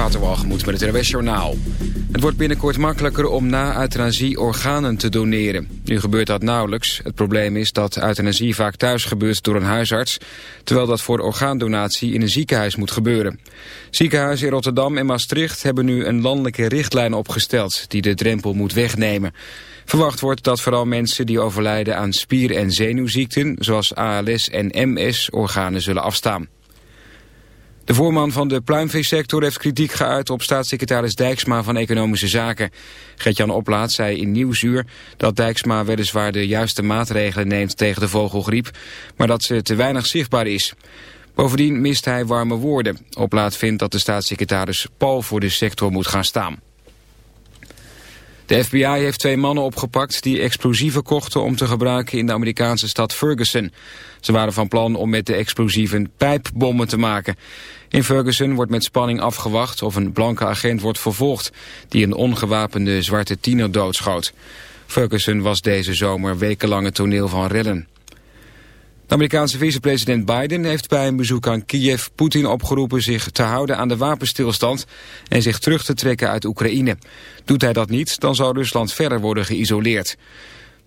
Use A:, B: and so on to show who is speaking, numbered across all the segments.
A: Waterwalgemoed met het RWS Journaal. Het wordt binnenkort makkelijker om na euthanasie organen te doneren. Nu gebeurt dat nauwelijks. Het probleem is dat euthanasie vaak thuis gebeurt door een huisarts... terwijl dat voor orgaandonatie in een ziekenhuis moet gebeuren. Ziekenhuizen in Rotterdam en Maastricht hebben nu een landelijke richtlijn opgesteld... die de drempel moet wegnemen. Verwacht wordt dat vooral mensen die overlijden aan spier- en zenuwziekten... zoals ALS en MS organen zullen afstaan. De voorman van de pluimveesector heeft kritiek geuit op staatssecretaris Dijksma van Economische Zaken. Gertjan Oplaat zei in Nieuwsuur dat Dijksma weliswaar de juiste maatregelen neemt tegen de vogelgriep, maar dat ze te weinig zichtbaar is. Bovendien mist hij warme woorden. Oplaat vindt dat de staatssecretaris pal voor de sector moet gaan staan. De FBI heeft twee mannen opgepakt die explosieven kochten om te gebruiken in de Amerikaanse stad Ferguson. Ze waren van plan om met de explosieven pijpbommen te maken. In Ferguson wordt met spanning afgewacht of een blanke agent wordt vervolgd... die een ongewapende zwarte tiener doodschoot. Ferguson was deze zomer wekenlang het toneel van rellen. De Amerikaanse vicepresident Biden heeft bij een bezoek aan Kiev Poetin opgeroepen zich te houden aan de wapenstilstand en zich terug te trekken uit Oekraïne. Doet hij dat niet, dan zal Rusland verder worden geïsoleerd.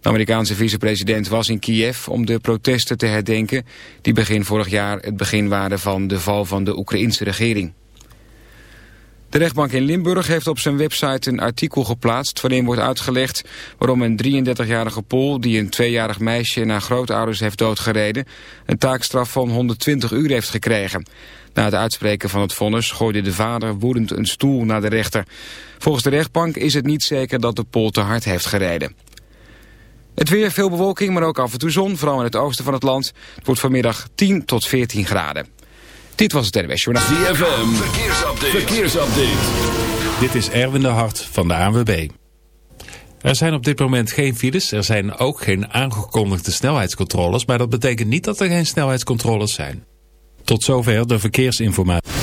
A: De Amerikaanse vicepresident was in Kiev om de protesten te herdenken... die begin vorig jaar het begin waren van de val van de Oekraïnse regering. De rechtbank in Limburg heeft op zijn website een artikel geplaatst... waarin wordt uitgelegd waarom een 33-jarige Pool... die een tweejarig meisje naar grootouders heeft doodgereden... een taakstraf van 120 uur heeft gekregen. Na het uitspreken van het vonnis gooide de vader woedend een stoel naar de rechter. Volgens de rechtbank is het niet zeker dat de Pool te hard heeft gereden. Het weer, veel bewolking, maar ook af en toe zon, vooral in het oosten van het land. Het wordt vanmiddag 10 tot 14 graden. Dit was het NWS Journaal.
B: ZFM, verkeersupdate. verkeersupdate.
C: Dit is Erwin de Hart van de ANWB. Er zijn op dit moment geen files. Er zijn ook geen aangekondigde snelheidscontroles. Maar dat betekent niet dat er geen snelheidscontroles zijn. Tot zover de verkeersinformatie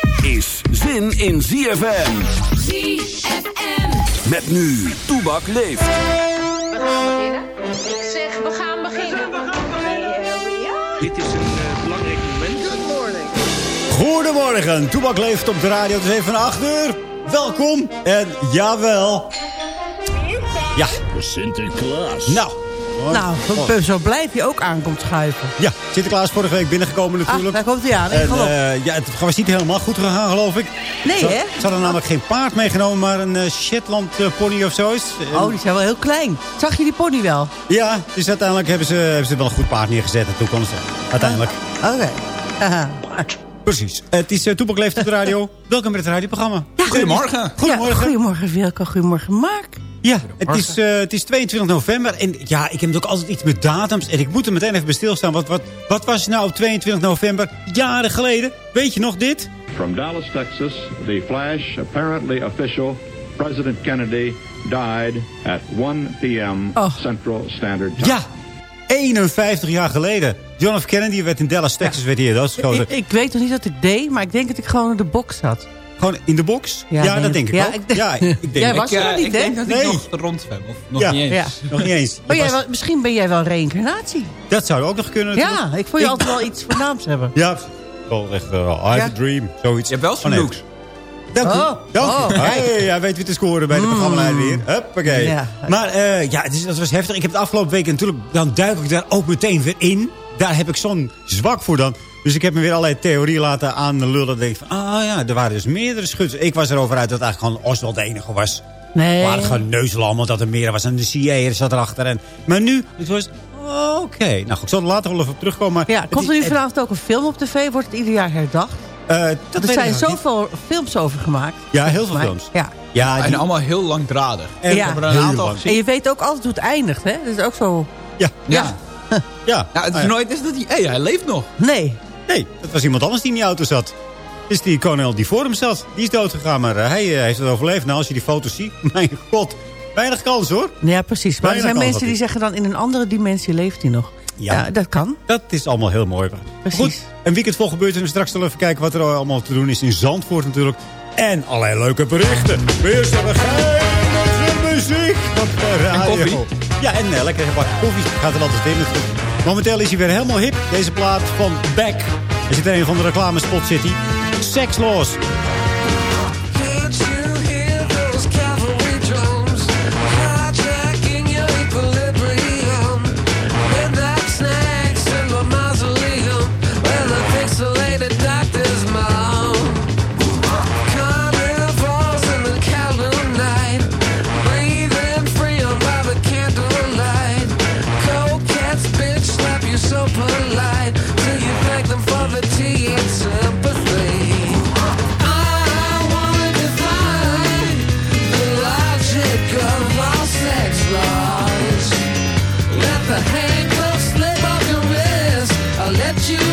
B: Is zin in ZFM.
D: ZFM.
B: Met nu, Toebak leeft.
D: We gaan beginnen. Ik zeg, we gaan beginnen.
E: Dit is een uh, belangrijk moment.
D: Good morning.
F: Goedemorgen, Toebak leeft op de radio. Het is even 8 uur. Welkom. En jawel. Ja.
E: Sinterklaas.
F: Nou,
G: nou, oh. zo blijf je ook aankomt schuiven.
F: Ja, Sinterklaas vorige week binnengekomen natuurlijk.
G: Ah, daar komt hij aan.
F: En, uh, ja, het was niet helemaal goed gegaan, geloof ik.
G: Nee,
F: ze,
G: hè?
F: Ze hadden namelijk geen paard meegenomen, maar een uh, Shetland uh, pony of zo is.
G: Oh, die zijn wel heel klein. Zag je die pony wel?
F: Ja, dus uiteindelijk hebben ze, hebben ze wel een goed paard neergezet. En toen konden ze uiteindelijk.
G: Oké. Okay.
F: Precies. Het is uh, Toepak Leeft op de radio. Welkom bij het radioprogramma.
G: Ja,
E: goedemorgen.
F: Goedemorgen.
G: Ja, goedemorgen Wilco, goedemorgen Mark.
F: Ja, het is, eh, het is 22 november. En ja, ik heb ook altijd iets met datums. En ik moet er meteen even bij stilstaan. Wat, wat, wat was nou op 22 november jaren geleden? Weet je nog dit?
H: From Dallas, Texas, the flash, apparently official, President Kennedy died at 1 p.m. Central Standard Time.
F: Ja, 51 jaar geleden. John F. Kennedy werd in Dallas, Texas, werd hier doodgeschoten.
G: Ik, ik weet nog niet wat ik deed, maar ik denk dat ik gewoon in de box zat.
F: Gewoon in de box? Ja, dat denk ik
G: ja. Ik
F: ja, ik, ik denk
G: Jij was er niet,
I: ik
G: hè?
I: denk dat
F: Nee.
I: ik nog rondzwem. Of nog
F: Ja.
I: niet eens.
G: Ja.
F: Nog niet eens.
G: Oh, jij
F: was-
G: wel- misschien ben jij wel reïncarnatie.
F: dat zou ook nog kunnen. natuurlijk.
G: Ja, ik vond je altijd wel iets voornaams hebben.
F: Ja, wel echt uh, I have
G: Ja.
F: a dream. Zoiets.
I: Je hebt wel zo'n
F: nee.
I: looks.
F: Dank u.
G: Oh,
F: Dank u.
G: oh,
F: Hey, hij weet wie te scoren bij de programma weer. Huppakee.
G: Ja.
F: Maar eh, ja, het is, dat was heftig. Ik heb de afgelopen weken natuurlijk... Dan duik ik daar ook meteen weer in. Daar heb ik zo'n zwak voor dan. Dus ik heb me weer allerlei theorieën laten aanlullen. Dan denk ik van, ah ja, er waren dus meerdere schutters. Ik was erover uit dat het eigenlijk gewoon Oswald de enige was.
G: Nee.
F: Het waren gewoon neuzel allemaal dat er meer was. En de CIA zat erachter. En, maar nu, het was... Oké. Nou goed, ik zal er later wel even op terugkomen. Maar
G: Ja, komt er nu vanavond ook een film op tv? Wordt het ieder jaar herdacht?
F: eh, dat
G: er zijn
F: niet.
G: zoveel films over gemaakt.
F: Ja, heel veel films.
G: Ja.
F: Ja, die-
I: En allemaal heel langdradig.
F: En-
I: Ik
G: Ja.
I: heb er een
F: Heel
I: aantal.
G: En je weet ook altijd hoe het eindigt, hè? Dat is ook zo...
F: ja,
I: Ja.
F: ja.
I: ja, het is
F: Ah, ja.
I: nooit is dat hij... Hé, hij leeft nog.
G: Nee.
F: Nee, dat was iemand anders die in die auto zat. Het is die kolonel die voor hem zat. Die is doodgegaan, maar eh, hij eh, heeft het overleefd. Nou, als je die foto's ziet, mijn god. Weinig kans, hoor.
G: Ja, precies. Maar er zijn mensen die zeggen dan... in een andere dimensie leeft hij nog.
F: Ja.
G: Ja, dat kan.
F: Dat is allemaal heel mooi.
G: Precies.
F: Goed, een weekend vol gebeurt en we straks zullen we even kijken wat er allemaal te doen is in Zandvoort natuurlijk. En allerlei leuke berichten. Weer muziek op de radio.
I: koffie.
F: Ja, en uh, lekker een bakje koffie. Gaat er altijd in natuurlijk. Momenteel is hij weer helemaal hip. Deze plaat van Beck. Hij zit een van de reclamespot zit hij. Sex Laws.
J: you.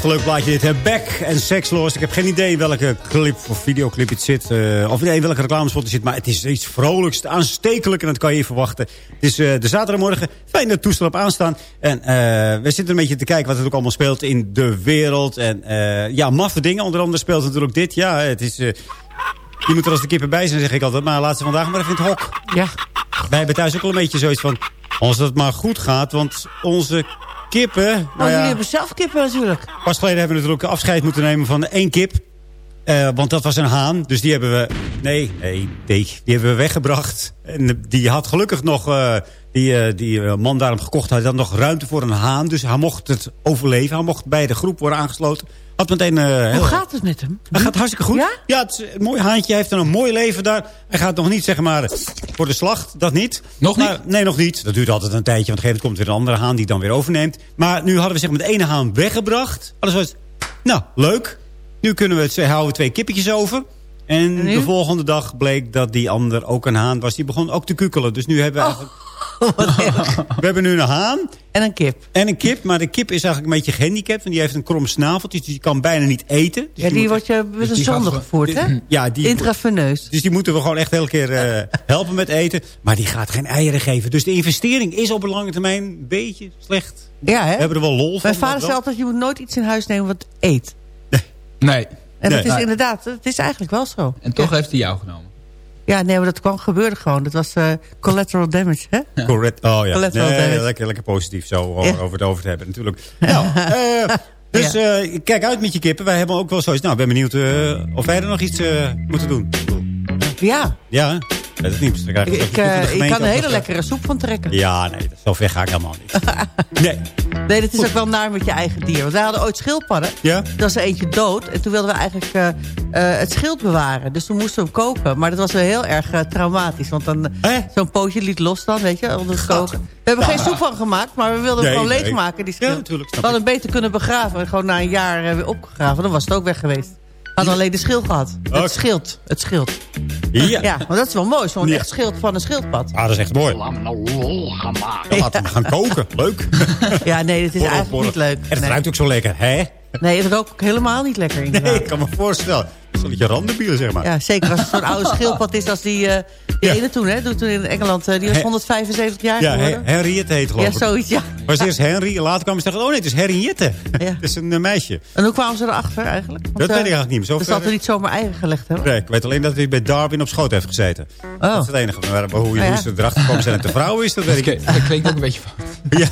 F: Blijft een leuk plaatje dit. hè. Back en Sexloos. Ik heb geen idee in welke clip of videoclip het zit. eh, of nee, in welke reclamespot het zit. Maar het is iets vrolijks, aanstekelijk. En dat kan je verwachten. Het is eh, de zaterdagmorgen. Fijn dat toestel op aanstaan. En eh, we zitten een beetje te kijken wat er ook allemaal speelt in de wereld. En ja, maffe dingen. Onder andere speelt natuurlijk dit. Ja, het is... je moet er als de kippen bij zijn, zeg ik altijd. Maar laat ze vandaag maar even in het hok.
G: Ja.
F: Wij hebben thuis ook al een beetje zoiets van... Als het maar goed gaat, want onze kippen...
G: Nou,
F: nou ja,
G: jullie hebben zelf kippen natuurlijk.
F: Pas geleden hebben we natuurlijk afscheid moeten nemen van één kip. Eh, want dat was een haan. Dus die hebben we... Nee, nee, nee. Die hebben we weggebracht. En die had gelukkig nog... eh, die, eh, die man daarom gekocht had, had nog ruimte voor een haan. Dus hij mocht het overleven. Hij mocht bij de groep worden aangesloten. Had meteen... eh,
G: Hoe gaat het met hem?
F: hij gaat hartstikke goed.
G: Ja?
F: het is een mooi haantje. Hij heeft een mooi leven daar. Hij gaat nog niet, zeg maar, voor de slacht. Dat niet.
I: Nog
F: Maar-
I: niet?
F: Nee, nog niet. Dat duurt altijd een tijdje. Want op een gegeven moment komt weer een andere haan die dan weer overneemt. Maar nu hadden we zeg maar de ene haan weggebracht. We zoiets, nou, leuk. Nu kunnen we het, houden we twee kippetjes over. En de volgende dag bleek dat die ander ook een haan was. Die begon ook te kukelen. Dus nu hebben we eigenlijk... we hebben nu een haan.
G: En een kip.
F: En een kip. Maar de kip is eigenlijk een beetje gehandicapt. Want die heeft een krom snaveltje. Dus die kan bijna niet eten. Dus
G: Ja, die wordt je met
F: dus
G: een
F: die gaat
G: zonde gevoerd, hè?
F: Ja, die,
G: Intraveneus.
F: dus die moeten we gewoon echt elke keer eh, helpen met eten. Maar die gaat geen eieren geven. Dus de investering is op een lange termijn een beetje slecht.
G: Ja, hè?
F: We hebben er wel lol van.
G: Mijn vader
F: dat
G: zei altijd, je moet nooit iets in huis nemen wat eet.
I: Nee.
G: En dat
F: Nee.
G: is inderdaad, het is eigenlijk wel zo.
I: En toch heeft hij jou genomen.
G: Ja, nee, maar dat kwam gebeurde gewoon. Dat was eh, collateral damage, hè?
F: Correct. Oh ja.
G: Collateral
F: Nee,
G: damage.
F: lekker, lekker positief zo over,
G: Ja.
F: over het over te hebben natuurlijk. Nou, eh, dus eh, kijk uit met je kippen. Wij hebben ook wel zoiets. Nou, ik ben benieuwd of wij er nog iets moeten doen.
G: Ja,
F: Ja, hè? Dat is krijg
G: ik, ik, eh, ik kan
F: ook
G: hele
F: nog,
G: lekkere soep van trekken.
F: eh, Ja, nee, zo ver ga ik helemaal niet. Nee.
G: Nee, dat is ook wel naar met je eigen dier. Want wij hadden ooit schildpadden.
F: Ja?
G: Er was er eentje dood. En toen wilden we eigenlijk eh, eh, het schild bewaren. Dus toen moesten we hem koken. Maar dat was wel heel erg eh, traumatisch. Want dan zo'n pootje liet los dan, weet je, onder het koken. We hebben geen soep van gemaakt, maar we wilden hem
F: Nee,
G: gewoon
F: nee.
G: leegmaken, die
F: Ja,
G: schild.
F: natuurlijk,
G: we hadden hem beter kunnen begraven. En gewoon na een jaar eh, weer opgegraven. Dan was het ook weg geweest. We hadden alleen de schild gehad. Het schild. Het schild.
F: Ja.
G: Ja, maar dat is wel mooi. Zo'n
F: Ja.
G: echt schild van een schildpad.
F: Ah, dat is echt mooi.
E: Laten
F: Laten we gaan koken. Leuk.
G: Ja, nee, dat is
F: Borrel,
G: eigenlijk
F: borrel.
G: niet leuk.
F: En het
G: Nee.
F: ruikt ook zo lekker, hè?
G: Nee, het rookt ook helemaal niet lekker inderdaad.
F: Nee, ik kan me voorstellen. Een beetje randenbier, zeg maar.
G: Ja, zeker als het zo'n oude schildpad is als die, eh die
F: Ja.
G: ene toen, hè? Toen in Engeland, eh, die was
F: He-
G: 175 jaar
F: Ja,
G: geworden.
F: Hen- Henriette heet geloof
G: Ja,
F: ik.
G: zoiets, ja.
F: Was eerst Henry, later kwam ze zeggen... oh nee, het is Henriette.
G: Ja.
F: het is een eh, meisje.
G: En hoe kwamen ze erachter eigenlijk? Want,
F: Dat weet ik eigenlijk niet meer. Zo
G: Dat zal
F: ver-
G: er niet zomaar eigen gelegd hebben.
F: Nee, ik weet alleen dat hij bij Darwin op schoot heeft gezeten.
G: Oh.
F: Dat is het enige. Maar hoe, je
G: Ah, ja.
F: hoe ze erachter komen zijn dat de vrouw is, dat weet ik
I: Dat
F: niet.
I: klinkt- dat klinkt ook een beetje fout.
F: Ja.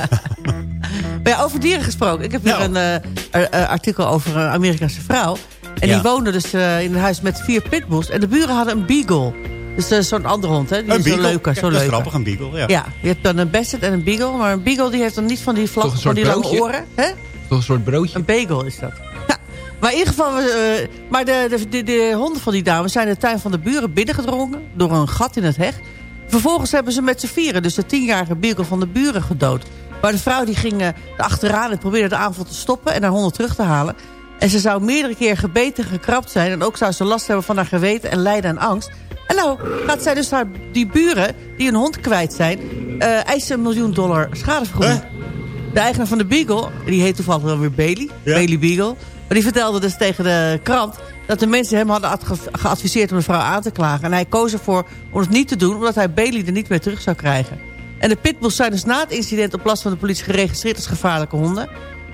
G: Maar ja, over dieren gesproken. Ik heb hier
F: Nou.
G: een eh, er- eh, artikel over een Amerikaanse vrouw. En
F: Ja.
G: die woonde dus eh, in een huis met vier pitbulls. En de buren hadden een beagle. Dus eh, zo'n andere hond, hè? Die
F: Een
G: is zo
F: beagle. Ja,
G: zo
F: dat is grappig, een beagle. Ja.
G: Ja, je hebt dan een basset en een beagle. Maar een beagle die heeft dan niet van die
I: een
G: van die lange
I: broodje?
G: oren. Hè?
I: Toch een soort broodje.
G: Een bagel is dat. Ja. Maar in ieder geval, eh, maar de, de, de, de honden van die dames zijn de tuin van de buren binnengedrongen door een gat in het heg. Vervolgens hebben ze met z'n vieren, dus de tienjarige beagle van de buren gedood. Maar de vrouw die ging eh, erachteraan en probeerde de aanval te stoppen en haar honden terug te halen. En ze zou meerdere keer gebeten en gekrapt zijn. En ook zou ze last hebben van haar geweten en lijden en angst. En nou gaat zij dus haar, die buren die een hond kwijt zijn... eh, eisen een miljoen dollar schadevergoeding. De eigenaar van de Beagle, die heet toevallig wel weer Bailey.
F: Ja.
G: Bailey Beagle. Maar die vertelde dus tegen de krant... dat de mensen hem hadden geadviseerd om de vrouw aan te klagen. En hij koos ervoor om het niet te doen... omdat hij Bailey er niet meer terug zou krijgen. En de pitbulls zijn dus na het incident op last van de politie geregistreerd als gevaarlijke honden.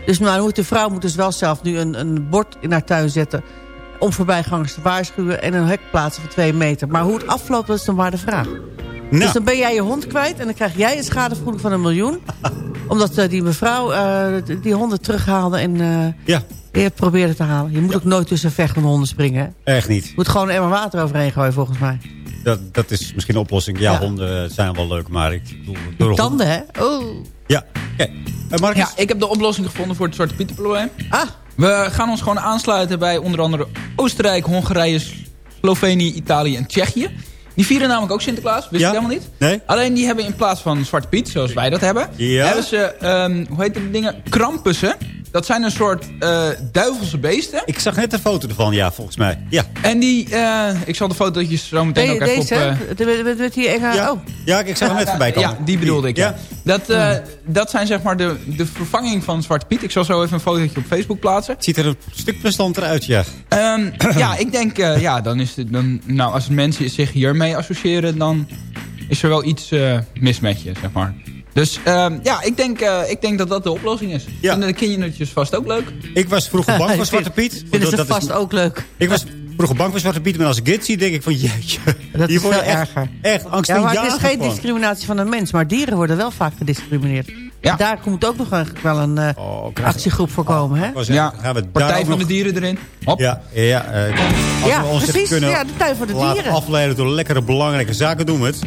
G: Dus nou, moet de vrouw moet dus wel zelf nu een, een bord in haar tuin zetten... om voorbijgangers te waarschuwen en een hek plaatsen van twee meter. Maar hoe het afloopt, dat is dan maar de vraag.
F: Nou,
G: Dus dan ben jij je hond kwijt en dan krijg jij een schadevergoeding van een miljoen. omdat eh, die mevrouw eh, die- die honden terughaalde en eh
F: ja,
G: weer probeerde te halen. Je moet ook nooit tussen vechtende honden springen. Hè?
F: echt niet.
G: Je moet gewoon een emmer water overheen gooien volgens mij.
F: Dat, dat is misschien een oplossing. Ja,
G: Ja.
F: honden zijn wel leuk, maar ik bedoel... door
G: Tanden, hè? Oh.
F: Ja. Eh, Marcus?
I: Ja, ik heb de oplossing gevonden voor het Zwarte Pieten probleem.
G: Ah,
I: We gaan ons gewoon aansluiten bij onder andere Oostenrijk, Hongarije, Slovenië, Italië en Tsjechië. Die vieren namelijk ook Sinterklaas, wist
F: Ja?
I: je helemaal niet?
F: Nee?
I: Alleen die hebben in plaats van Zwarte Piet, zoals wij dat hebben...
F: Ja?
I: hebben ze, ehm, hoe heet die dingen, krampussen. Dat zijn een soort uh, duivelse beesten.
K: Ik zag net een foto ervan, ja, volgens mij. Ja.
I: En die, eh, ik zal de fotootjes zo meteen ook even
G: deze,
I: op...
G: Deze? Met die
K: ja.
G: Oh.
K: ja, ik zag hem net voorbij komen.
I: Ja, die bedoelde ik, ja. Dat, eh, dat zijn zeg maar de, de vervanging van Zwarte Piet. Ik zal zo even een fotootje op Facebook plaatsen.
K: Het ziet er een stuk plezanter uit, ja.
I: Ehm, ja, ik denk, ja, dan is het... Dan, nou, als mensen zich hiermee associëren, dan is er wel iets mis met je, zeg maar. Dus ehm, ja, ik denk, eh, ik denk dat dat de oplossing is.
K: Ja.
I: Vinden de kindernutjes vast ook leuk?
K: Ik was vroeger bang voor Zwarte Piet.
G: Vinden ze
K: dat
G: vast ook leuk?
K: Ik was vroeger bang voor Zwarte Piet, maar als ik dit zie, denk ik van jeetje.
G: Dat is veel
K: echt,
G: erger.
K: Echt, angst
G: ja, Het is geen discriminatie van een mens, maar dieren worden wel vaak gediscrimineerd.
I: Ja.
G: Daar komt ook nog wel een eh, oh, actiegroep voor komen. Oh, hè?
I: ja,
K: gaan we
I: Partij van de Dieren erin. Hop.
K: Ja, ja, eh, als we ons
G: precies.
K: Kunnen
G: ja, de tuin van de Dieren.
K: afleiden door lekkere belangrijke zaken doen
L: we
F: het.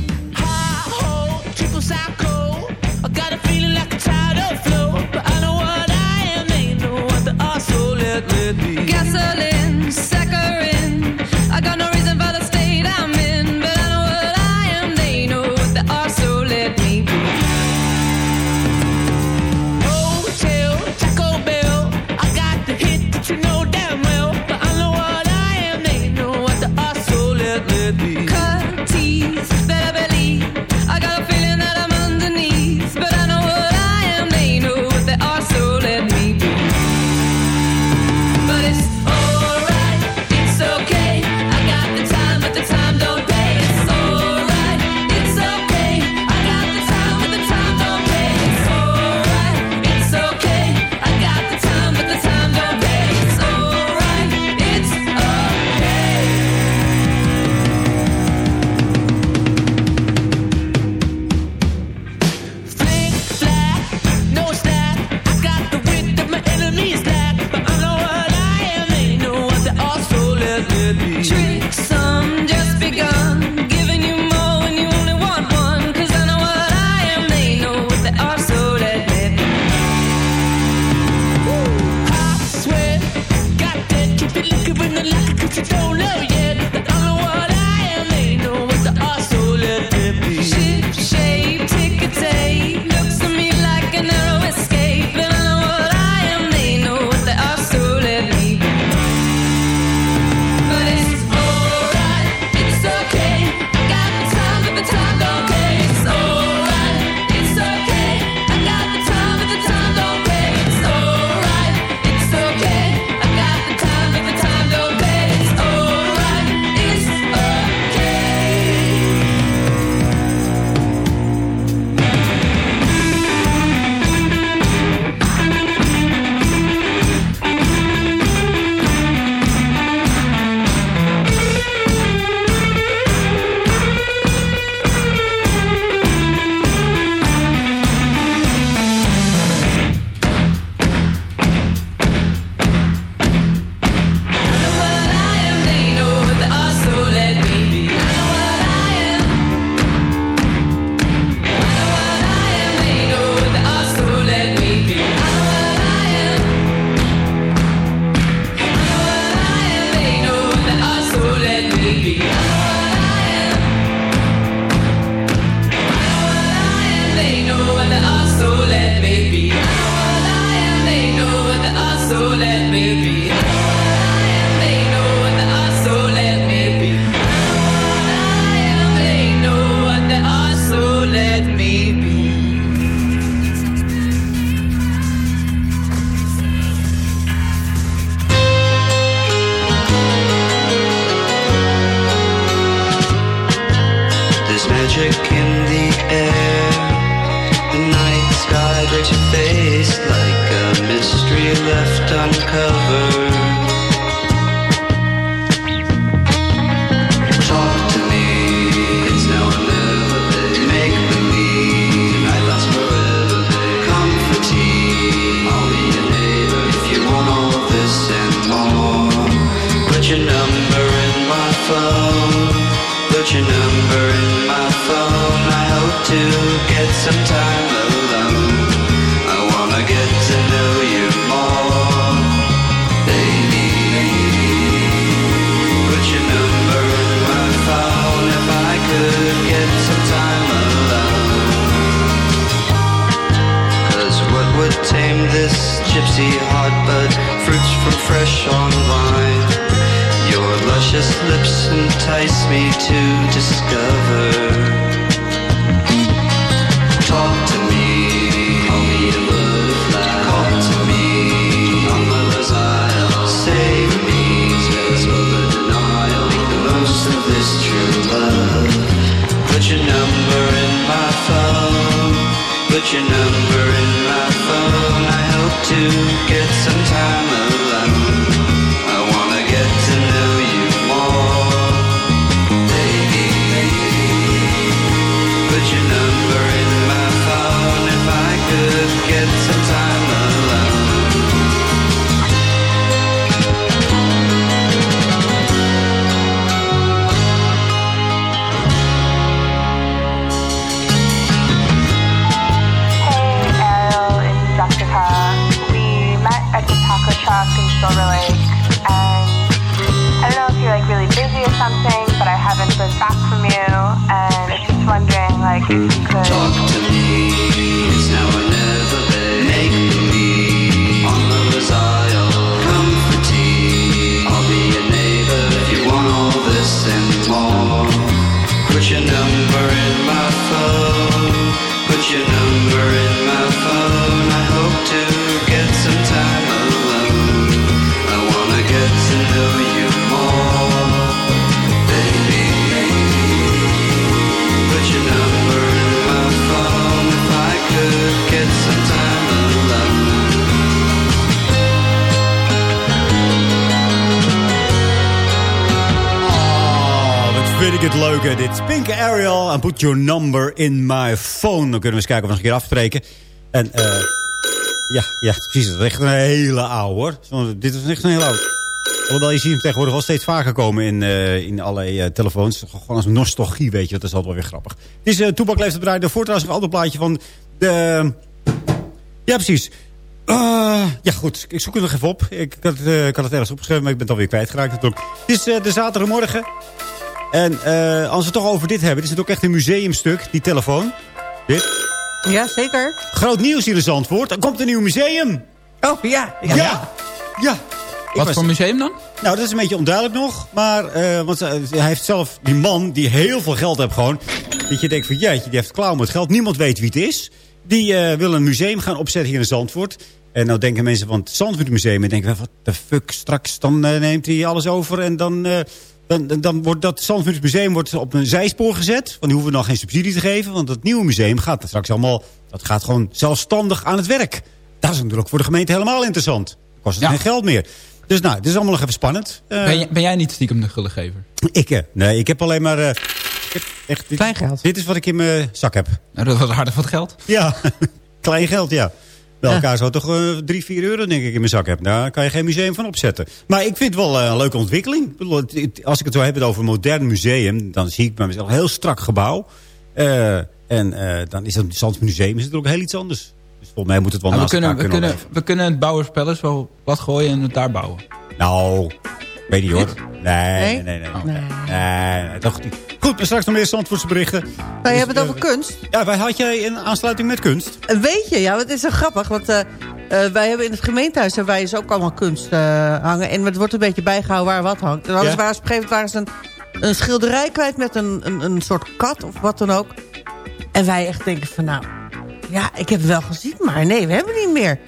F: Ariel en Put Your Number in My Phone. Dan kunnen we eens kijken of we nog een keer afspreken. En, eh... ja, ja, precies. Dat is echt een hele oude, hoor. Dit is echt een hele oude. Alhoewel, je ziet hem tegenwoordig wel steeds vaker komen in, eh, in allerlei eh, telefoons. Gewoon als nostalgie, weet je. Dat is altijd wel weer grappig. Het is uh, Toepak leeft het draaien. Daarvoor een ander plaatje van de... Ja, precies. Ja, goed. Ik zoek het nog even op. Ik had, het ergens opgeschreven, maar ik ben het alweer kwijtgeraakt. Het is de zaterdagmorgen. En eh, als we het toch over dit hebben... is het ook echt een museumstuk, die telefoon. Dit.
G: Ja, zeker.
F: Groot nieuws hier in Zandvoort. Er komt een nieuw museum.
G: Oh, ja.
F: Ja. Ja. ja.
I: Wat
F: was-
I: voor museum dan?
F: Nou, dat is een beetje onduidelijk nog. Maar eh, want, eh, hij heeft zelf, die man die heel veel geld heeft gewoon... Dat je denkt van, jeetje, die heeft klauw met geld. Niemand weet wie het is. Die eh, wil een museum gaan opzetten hier in Zandvoort. En nou denken mensen van het Zandvoortmuseum... en denken, wat de fuck, straks dan neemt hij alles over... en dan, eh, dan, dan, dan wordt dat Zandvoortmuseum wordt op een zijspoor gezet. Want die hoeven nog geen subsidie te geven. Want het nieuwe museum gaat straks allemaal... dat gaat gewoon zelfstandig aan het werk. Dat is natuurlijk voor de gemeente helemaal interessant. Kost het
I: Ja.
F: geen geld meer. Dus nou, het is allemaal nog even spannend. Eh,
I: Ben, jij- ben jij niet stiekem de gullegever?
F: ik, eh, nee, ik heb alleen maar... eh, ik heb echt, dit,
G: Klein geld.
F: Dit is wat ik in mijn zak heb.
I: Nou, dat was aardig wat geld.
F: Ja, klein geld, ja. Bij elkaar zou toch eh, drie, vier euro denk ik in mijn zak hebben. Daar kan je geen museum van opzetten. Maar ik vind het wel eh, een leuke ontwikkeling. Als ik het zo heb over een modern museum... dan zie ik bij mezelf een heel strak gebouw. Eh, en eh, dan is het Zands Museum is het ook heel iets anders. Dus volgens mij moet het wel
I: Nou, we,
F: naast
I: kunnen, we,
F: elkaar
I: kunnen, we kunnen het bouwerspellers wel wat gooien en het daar bouwen.
F: Nou, weet niet hoor. Nee,
G: Nee?
F: nee, nee. nee, nee. nee, toch niet. Goed, straks nog meer Zandvoortse berichten.
G: Wij hebben het
F: eh,
G: over kunst.
F: Ja, wij had jij een aansluiting met kunst?
G: Een beetje, ja. Het is zo grappig. Want eh, eh, wij hebben in het gemeentehuis hebben wij dus ook allemaal kunst hangen. En het wordt een beetje bijgehouden waar wat hangt. En
F: Ja.
G: waren ze op een gegeven moment waren ze een, een schilderij kwijt met een, een, een soort kat of wat dan ook. En wij echt denken van nou, ja, ik heb het wel gezien, maar nee, we hebben het niet meer.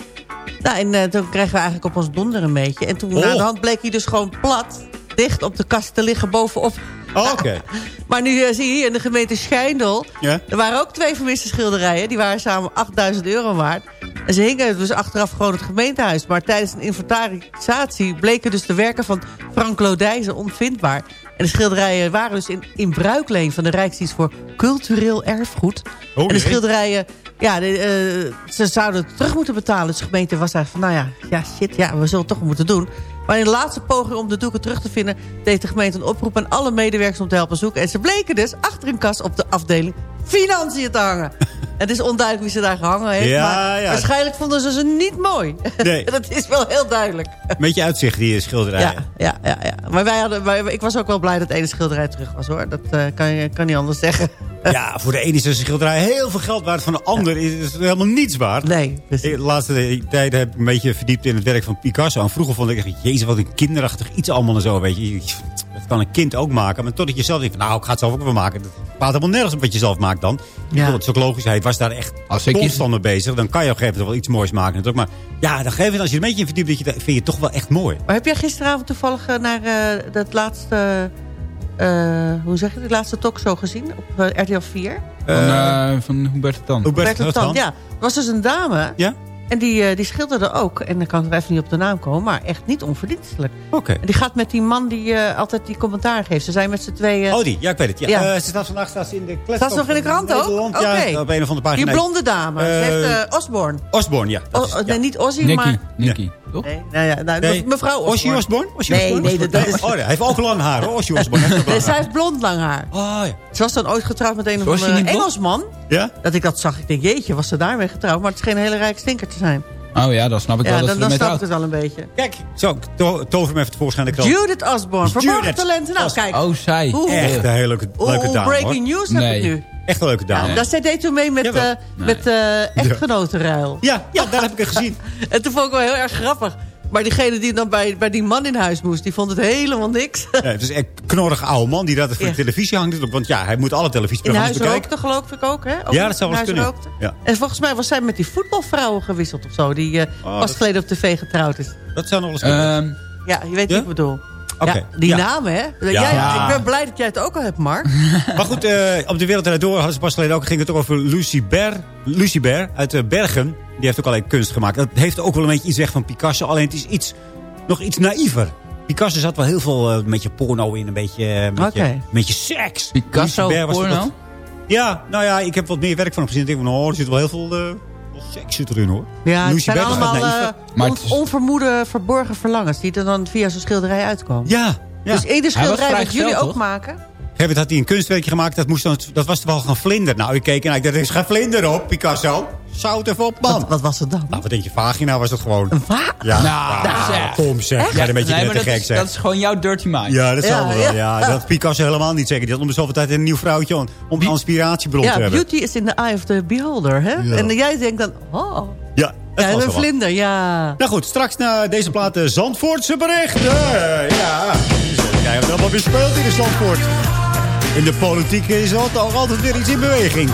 G: Nou, en toen kregen we eigenlijk op ons donder een beetje. En toen
F: Oh.
G: na de hand bleek hij dus gewoon plat, dicht op de kast te liggen bovenop.
F: Oh, oké.
G: Maar nu eh, zie je hier in de gemeente Schijndel...
F: Ja?
G: er waren ook twee vermiste schilderijen. Die waren samen 8000 euro waard. En ze hingen dus achteraf gewoon het gemeentehuis. Maar tijdens een inventarisatie bleken dus de werken van Frank Lodijzen onvindbaar. En de schilderijen waren dus in, in bruikleen van de Rijksdienst voor Cultureel Erfgoed.
F: Oh,
G: en de schilderijen, ja, de, eh, ze zouden het terug moeten betalen. Dus de gemeente was eigenlijk van, nou ja, ja, shit, ja, we zullen het toch moeten doen. Maar in de laatste poging om de doeken terug te vinden... deed de gemeente een oproep aan alle medewerkers om te helpen zoeken. En ze bleken dus achter een kast op de afdeling financiën te hangen. het is onduidelijk wie ze daar gehangen heeft.
F: Ja,
G: maar
F: ja.
G: waarschijnlijk vonden ze ze niet mooi.
F: Nee.
G: dat is wel heel duidelijk.
F: Beetje uitzicht, die schilderij.
G: Ja, ja, ja, ja. Maar wij hadden, wij, ik was ook wel blij dat ene schilderij terug was, hoor. Dat eh, kan, je, kan niet anders zeggen.
F: Ja, voor de ene is een schilderij heel veel geld waard. Van de ander is het helemaal niets waard.
G: Nee.
F: De laatste tijd heb ik een beetje verdiept in het werk van Picasso. En vroeger vond ik echt, jezus, wat een kinderachtig iets allemaal en zo. Weet je. Dat kan een kind ook maken. Maar totdat je zelf denkt, van, nou, ik ga het zelf ook wel maken. Dat gaat helemaal nergens op wat je zelf maakt dan. Ja. Dat is ook logisch. Hij was daar echt
I: Als ik
F: constant mee bezig. Dan kan je op een gegeven moment wel iets moois maken. natuurlijk. Maar ja, dan moment, als je er een beetje in verdiept, dat je, dat vind je het toch wel echt mooi.
G: Maar heb jij gisteravond toevallig eh, naar eh, dat laatste... eh, hoe zeg je, de laatste talkshow gezien op eh, RTL 4?
I: Van, eh, van Hubert het dan?
F: Hubert
G: Bert Tan, ja. Er was dus een dame.
F: Ja?
G: En die, eh, die schilderde ook. En dan kan ik er even niet op de naam komen. Maar echt niet onverdienstelijk.
F: Oké.
G: En die gaat met die man die eh, altijd die commentaar geeft. Ze zijn met z'n tweeën...
F: Oh, die. Ja, ik weet het. Ja.
G: Ja.
F: Eh, ze staat vandaag staat ze in de klas.
G: Staat ze nog in de krant ook? Oké.
F: Ja, op een of andere pagina.
G: Die blonde dame. Ze heeft Osborne.
F: Osborne, ja.
G: O- nee, niet Ozzy,
I: Nicky.
G: maar...
I: Nicky, toch?
G: Nee, nou ja, nou,
F: Nee.
G: mevrouw Osborne.
F: Ozzy
G: Nee, nee, dat- dat is-
F: Oh, nee, hij heeft ook lang haar, hoor. Ozzy Osbourne. heeft
G: Nee, zij heeft blond lang haar.
F: Oh, ja.
G: Ze was dan ooit getrouwd met een of andere? Engelsman.
F: Ja?
G: Dat ik dat zag. Ik denk, jeetje, was ze daarmee getrouwd? Maar het scheen een hele rijke stinker te zijn.
I: Oh ja, dan snap ik
G: Ja,
I: wel dat
G: dan, dan snap ik het wel een beetje.
F: Kijk, zo, to tover me even tevoorschijn. de krant.
G: Judith Osborne, verborgen talenten. Nou,
F: Osborne.
G: kijk.
I: Oh, zij.
F: Echt een hele leuke, leuke dame,
G: breaking
F: hoor.
G: news heb
I: Nee.
G: ik nu.
F: Echt een leuke dame.
G: Ja, daar zij deed toen mee met, eh met eh echtgenotenruil.
F: Ja, ja, daar heb ik het gezien.
G: En toen vond ik wel heel erg grappig. Maar diegene die dan bij, bij die man in huis moest, die vond het helemaal niks.
F: Ja, het is echt een knorrige oude man die dat voor
G: Ja.
F: de televisie hangt. natuurlijk, Want ja, hij moet alle
G: In
F: televisieprogramma's
G: huis
F: bekijken.
G: rookte geloof ik ook, hè? Ook
F: Ja, dat zou
G: in
F: wel eens
G: huis
F: kunnen. Ja.
G: En volgens mij was zij met die voetbalvrouwen gewisseld of zo. Die eh
F: Oh,
G: pas geleden op tv getrouwd is.
F: Dat zou nog wel eens kunnen.
G: Ja, je weet wat ik bedoel.
F: Oké.
G: Ja, die
F: Ja.
G: namen, hè?
F: Ja.
G: Jij, ik ben blij dat jij het ook al hebt, Mark.
F: Maar goed, eh, op de wereld Draait door hadden ze pas geleden ook, ging het ook over Lucie Ber, Lucie Ber uit eh, Bergen. Die heeft ook allerlei kunst gemaakt. Dat heeft ook wel een beetje iets weg van Picasso. Alleen het is iets, nog iets naïver. Picasso zat wel heel veel, eh, een beetje porno in, een beetje, een beetje,
G: Oké.
F: een beetje seks.
I: Picasso, porno?
F: wat- ja, nou ja, ik heb wat meer werk van hem gezien. Ik denk van, oh, er zit wel heel veel eh, seks zit erin, hoor.
G: Ja, het zijn allemaal on-
I: is-
G: onvermoede verborgen verlangens... die er dan via zo'n schilderij uitkomen.
F: Ja, ja.
G: Dus ieder
I: was
G: schilderij dat jullie ook
I: toch?
G: maken...
F: Gegeven had hij een kunstwerkje gemaakt. Dat, moest dan, dat was toch wel gaan vlinder. Nou, ik keek en ik dacht, er is geen vlinder op, Picasso. Zout even op, man.
G: Wat, wat was het dan?
F: Nou, wat denk je, vagina was dat gewoon?
G: Een va
F: Ja,
I: Nou,
F: ja,
I: zeg.
F: kom zeg. Ja, een beetje
I: nee,
F: net
I: maar
F: te
I: dat,
F: gek
I: is,
F: zeg.
I: dat is gewoon jouw dirty mind.
F: Ja, dat zal
G: Ja,
F: wel. Ja.
G: ja.
F: dat Picasso helemaal niet zeker. Die had om de zoveel tijd een nieuw vrouwtje om, om inspiratiebron
G: Ja,
F: te hebben.
G: beauty is in the eye of the beholder, hè?
F: Ja.
G: En jij denkt dan, oh,
F: Ja,
G: ja,
F: was
G: een
F: wat.
G: vlinder, ja.
F: Nou goed, straks na deze plaat de Zandvoortse berichten. Ja, dus kijken wat er allemaal weer speelt in de Zandvoort. In de politiek is er altijd weer iets in beweging.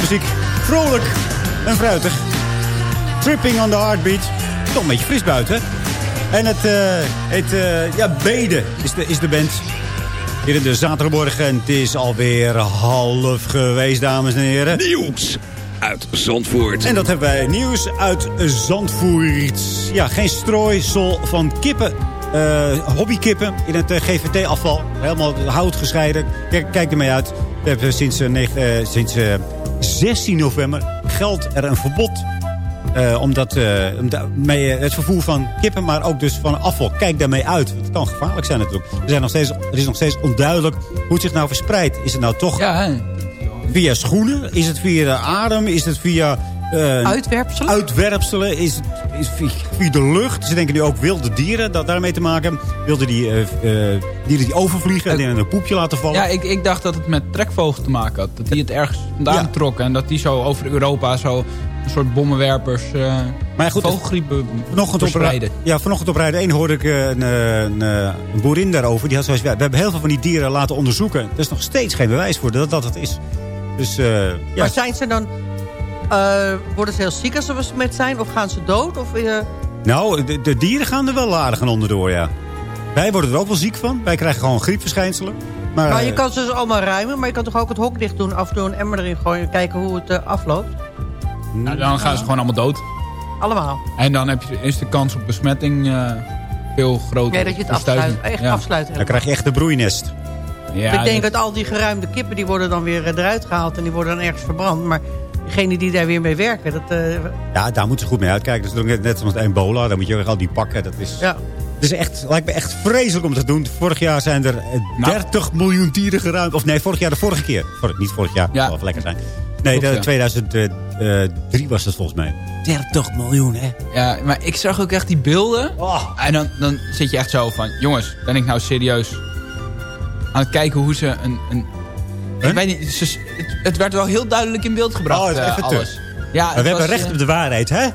F: Muziek vrolijk en fruitig. Tripping on the heartbeat. Toch een beetje fris buiten. En het eh heet, eh, ja, Bede is de, is de band. Hier in de zaterdagmorgen. En het is alweer half geweest, dames en heren.
B: Nieuws uit Zandvoort.
F: En dat hebben wij nieuws uit Zandvoort. Ja, geen strooisel van kippen. eh, hobbykippen in het GVT-afval. Helemaal hout gescheiden. Kijk, kijk ermee uit. We hebben sinds, eh, negen- sinds 16 november geldt er een verbod. eh, omdat, mee, eh, het vervoer van kippen, maar ook dus van afval. Kijk daarmee uit. Het kan gevaarlijk zijn natuurlijk. Er, zijn nog steeds, er is nog steeds onduidelijk hoe het zich nou verspreidt. Is het nou toch via schoenen? Is het via de adem? Is het via...
G: Uitwerpselen?
F: Uitwerpselen. Is het is via, de lucht? Ze denken nu ook wilde dieren dat daarmee te maken hebben. Wilde die eh, eh, dieren die overvliegen en in een poepje laten vallen.
I: Ja, ik, ik dacht dat het met trekvogels te maken had. Dat die het ergens vandaan
F: Ja.
I: trokken. En dat die zo over Europa zo een soort bommenwerpers uh,
F: Maar goed, Vanochtend op,
I: verspreiden.
F: ja, vanochtend op rijden 1 hoorde ik eh, een, eh, een, eh, een boerin daarover. Die had zoiets we hebben heel veel van die dieren laten onderzoeken. Er is nog steeds geen bewijs voor dat dat het is. Dus eh, ja,
G: Maar zijn ze dan... eh, worden ze heel ziek als ze besmet zijn? Of gaan ze dood? Of, eh,
F: nou, de, de dieren gaan er wel aardig aan onderdoor, ja. Wij worden er ook wel ziek van. Wij krijgen gewoon griepverschijnselen. Maar,
G: maar je
F: eh,
G: kan ze dus allemaal ruimen. Maar je kan toch ook het hok dicht doen. Af en toe een emmer erin gooien. En kijken hoe het afloopt.
I: Nou, dan gaan ze gewoon allemaal dood.
G: Allemaal.
I: En dan heb je, is de kans op besmetting eh, veel groter.
G: Nee, dat je het afsluit, echt
I: Ja.
G: afsluit.
F: dan krijg je echt een broeinest.
I: Ja,
G: ik denk
I: dat-
G: dat al die geruimde kippen... die worden dan weer eruit gehaald. En die worden dan ergens verbrand. Maar degenen die daar weer mee werken... Dat, eh,
F: Ja, daar moeten ze goed mee uitkijken. Dat is net, net zoals ebola. Dan moet je ook al die pakken. Dat is,
G: ja.
F: het is echt, lijkt me echt vreselijk om te doen. Vorig jaar zijn er eh,
I: Nou.
F: 30 miljoen dieren geruimd. Of nee, vorig jaar de vorige keer. Vor- niet vorig jaar,
I: Ja.
F: zal wel lekker zijn. Nee,
I: Klopt,
F: de,
I: ja.
F: 2003 was dat volgens mij. 30 miljoen, hè?
I: Ja, maar ik zag ook echt die beelden.
F: Oh.
I: En dan, dan zit je echt zo van... Jongens, ben ik nou serieus aan het kijken hoe ze een... een ik weet niet, ze- het, het werd wel heel duidelijk in beeld gebracht,
F: Oh, het is
I: eh, alles. Ja, het
F: we hebben recht
I: eh,
F: op de waarheid, hè?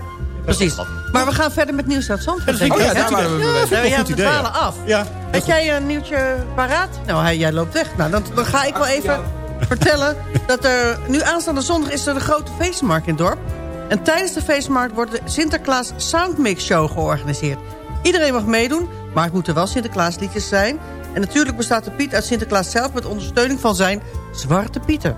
G: Precies. Maar we gaan verder met nieuws uit Zandvoort.
F: vind ik
G: denk
I: Oh ja,
G: hè?
I: daar waren we mee bezig.
G: Ja,
F: Een
G: we dwalen af.
F: Ja,
G: Heb jij een nieuwtje paraat? Nou, hij, jij loopt weg. Nou, dan, dan ga ik wel even vertellen dat er... Nu aanstaande zondag is er de grote feestmarkt in het dorp. En tijdens de feestmarkt wordt de Sinterklaas Soundmix Show georganiseerd. Iedereen mag meedoen, maar het moeten wel Sinterklaasliedjes zijn. En natuurlijk bestaat de Piet uit Sinterklaas zelf... met ondersteuning van zijn Zwarte Pieter.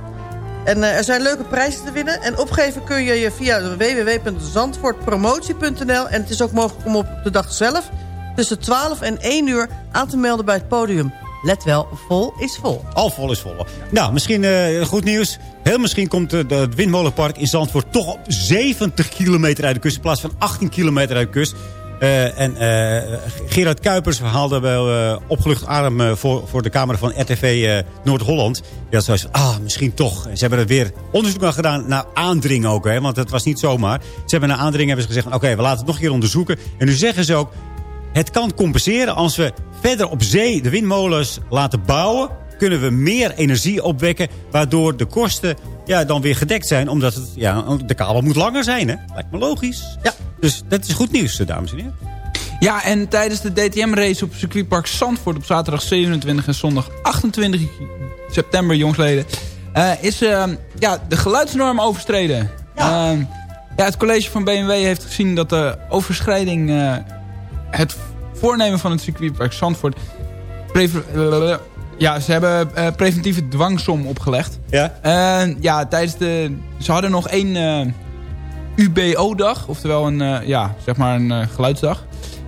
G: En eh, er zijn leuke prijzen te winnen. En opgeven kun je je via www.zandvoortpromotie.nl. En het is ook mogelijk om op de dag zelf... tussen 12 en 1 uur aan te melden bij het podium. Let wel, vol is vol.
F: Al vol is vol. Nou, misschien eh, goed nieuws. Heel misschien komt de- het windmolenpark in Zandvoort toch op 70 kilometer uit de kust... in plaats van 18 kilometer uit de kust. Eh, en eh, Gerard Kuipers haalde wel eh, opgelucht adem voor, voor de Kamer van RTV Noord-Holland. Had zoiets van, ah, misschien toch. Ze hebben er weer onderzoek naar gedaan, naar aandringen ook. Hè, want het was niet zomaar. Ze hebben naar aandringen hebben ze gezegd, oké, we laten het nog een keer onderzoeken. En nu zeggen ze ook, het kan compenseren als we verder op zee de windmolens laten bouwen. Kunnen we meer energie opwekken. Waardoor de kosten ja, dan weer gedekt zijn. Omdat het, ja, de kabel moet langer zijn. Hè? Lijkt me logisch. Ja. Dus dat is goed nieuws, dames en heren.
I: Ja, en tijdens de DTM-race op circuitpark Zandvoort... op zaterdag 27 en zondag 28 september, jongsleden... eh, is eh, ja, de geluidsnorm overstreden. Ja. ja, het college van BMW heeft gezien dat de overschrijding... eh, het voornemen van het circuitpark Zandvoort... ja, ze hebben eh, preventieve dwangsom opgelegd.
F: Ja?
I: En ja, tijdens de... Ze hadden nog één eh, UBO-dag. Oftewel een, eh, ja, zeg maar een geluidsdag.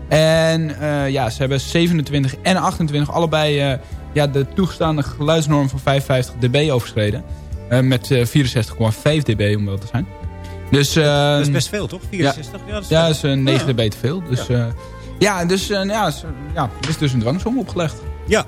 I: En ja, ze hebben 27 en 28 allebei ja, de toegestaande geluidsnorm van 55 dB overschreden. Met eh, 64,5 dB om wel te zijn. Dus,
F: Dat is best veel, toch? 64?
I: Ja,
F: Ja, dat is
I: ja,
F: veel.
I: dat is een 9
F: Ja.
I: dB te veel. Dus ja, ja dus ja, is- ja, er is dus een dwangsom opgelegd.
F: Ja.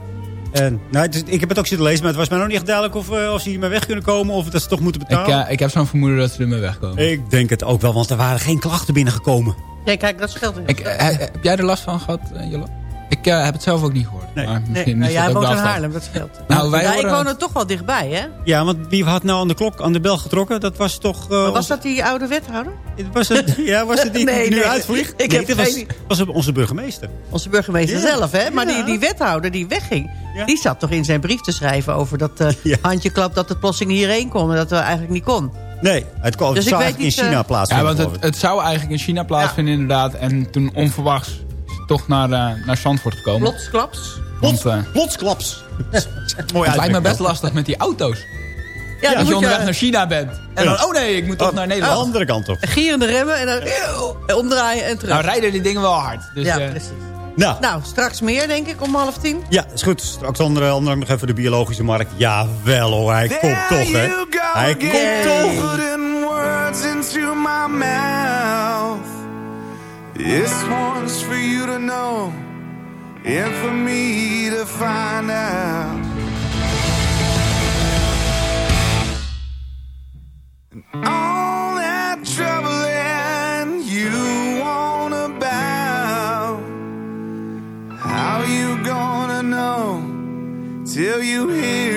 F: En, nou, het ik heb het ook zitten lezen, maar het was mij nog niet echt duidelijk of, eh, of ze hiermee weg kunnen komen of dat ze toch moeten
I: Ik,
F: betalen.
I: eh, ik heb zo'n vermoeden dat ze ermee wegkomen.
F: Ik denk het ook wel, want er waren geen klachten binnengekomen.
G: Ja, kijk, dat scheelt.
I: Ik, eh, heb jij er last van gehad, eh, Jelle? Ik, eh, heb het zelf ook niet gehoord. Nee, maar misschien
G: Nee,
I: is
G: jij woont in. Haarlem, dat scheelt.
I: Nou, wij
G: ja, ik woon er toch wel dichtbij, hè?
F: Ja, want wie had nou aan de klok, aan de bel getrokken? Dat was toch... eh,
G: was dat die oude wethouder?
F: Was het, ja, was het die
G: Nee,
F: die nu
G: nee,
F: uitvliegt?
G: ik
F: nee,
G: heb
F: dat
G: geen-
F: was, was onze burgemeester.
G: Onze burgemeester
F: Ja,
G: zelf, hè? Maar
F: ja.
G: die, die wethouder die wegging, die zat toch in zijn brief te schrijven... over dat eh, handjeklap dat het plotseling hierheen kon... en dat we eigenlijk niet kon.
F: Nee, het, kwam,
G: Dus
F: zou
G: weet
F: eigenlijk in
G: niet,
F: China
G: eh,
F: plaatsvinden.
I: Ja, want het, het zou eigenlijk in China plaatsvinden inderdaad. En toen onverwachts toch naar, eh, naar Zandvoort gekomen.
G: Plotsklaps.
I: Want, eh,
F: Plotsklaps. Mooi
I: het lijkt me best lastig met die auto's.
G: Ja,
I: dat je
G: moet
I: onderweg naar China bent. En dan,
F: Ja.
I: oh nee, ik moet toch
F: Oh,
I: naar
F: De
I: Nederland.
F: andere kant op.
G: Gierende remmen en dan omdraaien en terug.
I: Nou rijden die dingen wel hard. Dus,
G: ja,
I: eh,
G: precies.
F: Nou,
G: Nou, straks meer, denk ik, om half tien.
F: ja, is goed. Straks onder andere nog even de biologische markt. Jawel hoor, hij komt toch, hè. Hij komt toch.
M: This one's for you to know and for me to find out. And all that troubling you want about. How you gonna know till you hear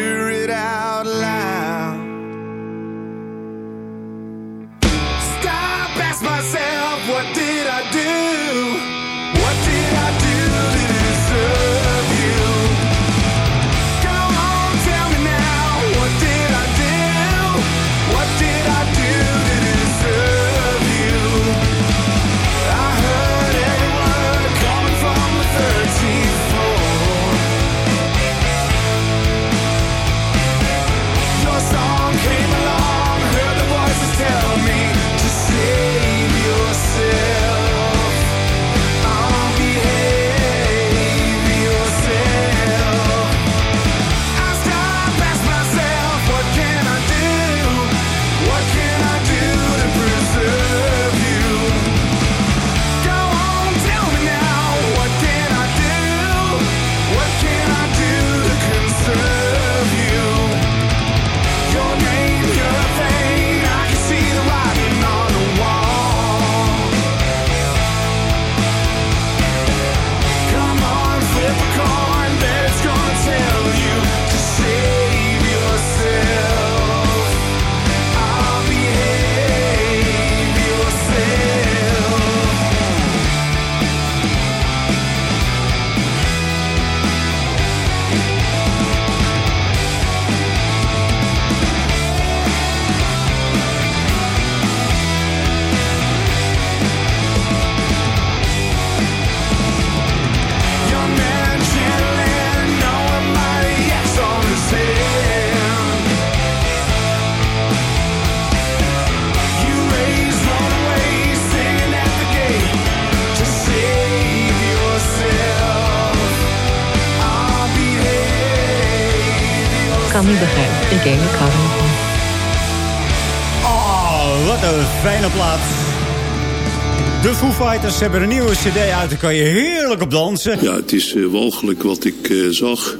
F: Fighters hebben een nieuwe cd uit. Daar kan je heerlijk op dansen.
N: Ja, het is eh, walgelijk wat ik eh, zag.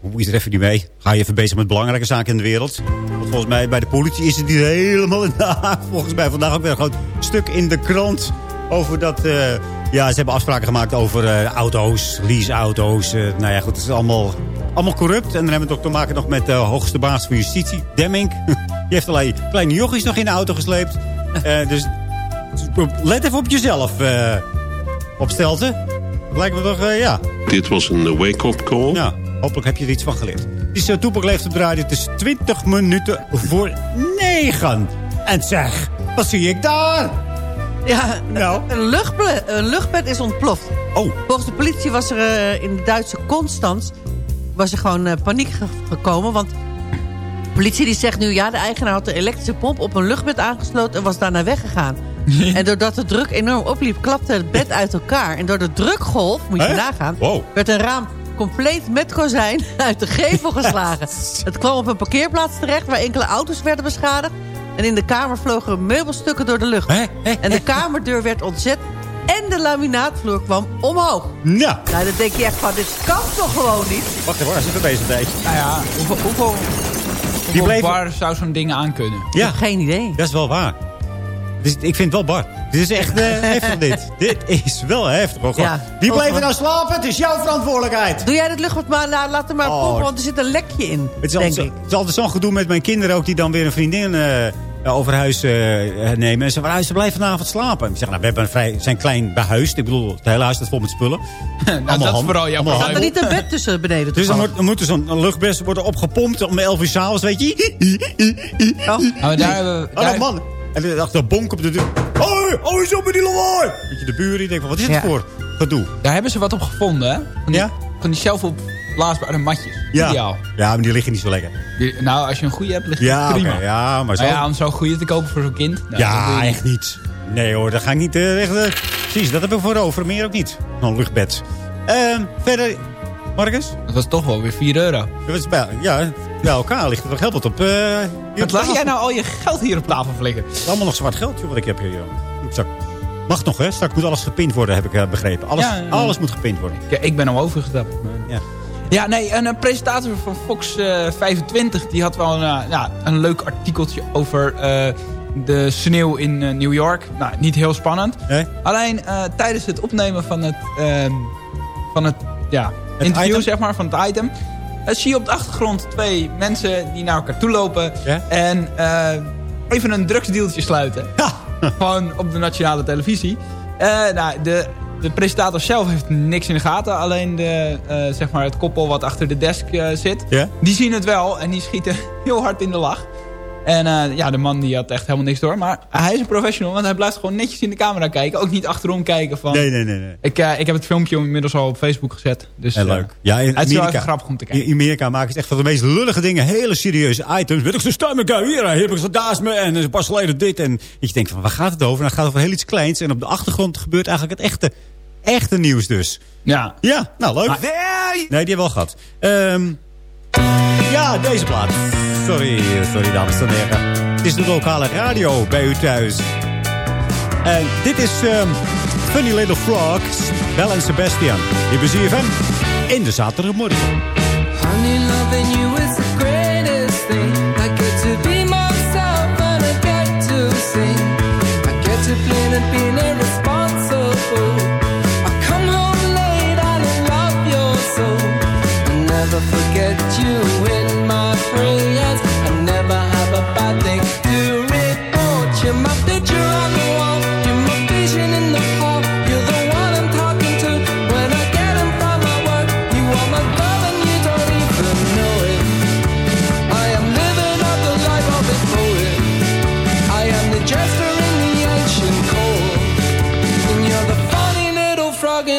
F: Hoe moet je er even niet mee? Ga je even bezig met belangrijke zaken in de wereld? Want volgens mij bij de politie is het niet helemaal in de haak. Volgens mij vandaag ook weer een groot stuk in de krant. Over dat... eh, ja, ze hebben afspraken gemaakt over auto's, leaseauto's. nou ja, goed, het is allemaal, allemaal corrupt. En dan hebben we het ook te maken nog met de hoogste baas van justitie, Demming. Die heeft alleen kleine jochies nog in de auto gesleept. Dus let even op jezelf, eh opstelten. Lijkt me toch, eh, ja...
N: Dit was een eh, wake-up call.
F: Ja, hopelijk heb je er iets van geleerd. Het is uh, Toepak leeft op de radio. Het is 20 minuten voor 9. En zeg, wat zie ik daar?
G: Ja,
F: Nou?
G: een, luchtbed, een luchtbed is ontploft.
F: Oh.
G: Volgens de politie was er in de Duitse Constans... was er gewoon paniek ge- gekomen. Want de politie die zegt nu... ja, de eigenaar had de elektrische pomp op een luchtbed aangesloten... en was daarna weggegaan. en doordat de druk enorm opliep... klapte het bed uit elkaar. En door de drukgolf, moet je nagaan...
F: Wow.
G: werd een raam compleet met kozijn uit de gevel geslagen. het kwam op een parkeerplaats terecht... waar enkele auto's werden beschadigd. En in de kamer vlogen meubelstukken door de lucht. en de kamerdeur werd ontzet... en de laminaatvloer kwam omhoog.
F: Nou.
G: Nou, dan denk je echt van, dit kan toch gewoon niet?
F: Wacht even, waar is even bezig deze?
I: Nou ja, hoeveel, hoeveel, hoeveel
F: bleven-
I: bar zou zo'n ding aan kunnen?
F: Ja.
G: Geen idee.
F: Dat is wel waar. Dus ik vind het wel bar. Dit is echt eh, heftig dit. Dit is wel heftig.
G: Ja.
F: Wie bleef er nou slapen? Het is jouw verantwoordelijkheid.
G: Doe jij het luchtvat maar, nou, laat hem maar
F: Oh.
G: pompen, want er zit een lekje in,
F: Het is,
G: denk
F: altijd,
G: ik.
F: zo- het is altijd zo'n gedoe met mijn kinderen ook... die dan weer een vriendin eh, over huis eh, nemen. En ze van, ze blijven vanavond slapen. Ik zeg, nou, we hebben een vrij, zijn klein behuisd. Ik bedoel, het hele huis staat vol met spullen.
I: nou, dat is
F: hand-
I: vooral jouw
G: Staat er niet een bed tussen beneden
F: Dus dan moet, er zo'n luchtbest worden opgepompt om 11 uur s'avonds, weet je.
G: Oh.
I: Nou, daar
F: Oh,
I: daar-
F: man. En dan dacht de bonk op de deur. Hoi, hoi, zo met die lawaai. Weet je, de buren die denken van, wat is het
G: Ja.
F: voor gedoe?
I: Daar hebben ze wat op gevonden, hè? Van die,
F: Ja?
I: Van die zelfopblaasbare matjes.
F: Ja.
I: Ideaal.
F: ja, maar die liggen niet zo lekker.
I: Die- nou, als je een goede hebt, ligt
F: Ja,
I: prima.
F: ja, maar zo.
I: Nou ja, om zo'n goede te kopen voor zo'n kind. nou,
F: ja, echt niet. Nee hoor, dat ga ik niet eh, echt... eh, precies, dat heb ik voor over. Meer ook niet. Een luchtbed. Ehm, verder, Marcus?
I: Dat was toch wel weer 4 euro.
F: Ja, bij elkaar ligt er toch heel wat op. eh,
I: Wat laat jij nou al je geld hier op tafel?
F: Het is allemaal nog zwart geld joh, wat ik heb hier. Joh. Mag nog, hè? Straks moet alles gepind worden, heb ik eh, begrepen. Alles,
I: Ja, ja.
F: alles moet gepind worden.
I: Ja, ik ben al overgestapt.
F: Ja.
I: Ja, nee, een, presentator van Fox eh, 25... die had wel een, ja, een leuk artikeltje over eh, de sneeuw in New York. Nou, niet heel spannend.
F: Nee?
I: Alleen eh, tijdens het opnemen van het, ehm, van het, ja, interview,
F: item?
I: zeg maar, van het item... eh, zie je op de achtergrond twee mensen die naar elkaar toe lopen...
F: Ja?
I: en eh, even een drugsdealtje sluiten. Gewoon op de nationale televisie. Eh, nou, de, de presentator zelf heeft niks in de gaten. Alleen de, zeg maar het koppel wat achter de desk zit. Die zien het wel en die schieten heel hard in de lach. En eh, ja, de man die had echt helemaal niks door. Maar hij is een professional, want hij blijft gewoon netjes in de camera kijken. Ook niet achterom kijken van...
F: Nee, nee, nee. nee.
I: Ik, eh, ik heb het filmpje inmiddels al op Facebook gezet. Dus,
F: Heel
I: eh,
F: leuk. Ja, in
I: het is
F: Amerika,
I: grappig om te kijken.
F: in Amerika maken ze echt van de meest lullige dingen. Hele serieuze items. Weet ik zo staan elkaar hier. Heb ik zo naast me. En een pas geleden dit. En je denkt van, waar gaat het over? En dan gaat het over heel iets kleins. En op de achtergrond gebeurt eigenlijk het echte, echte nieuws dus.
I: Ja.
F: Ja, nou leuk. Nee, die hebben we al gehad. Ehm, ja, deze plaat. Sorry, sorry dames en heren. Het is de lokale radio bij u thuis. En dit is ehm, Funny Little Frogs, Bell en Sebastian. Hier bij ZFM in de zaterdagmorgen.
K: Honey, loving you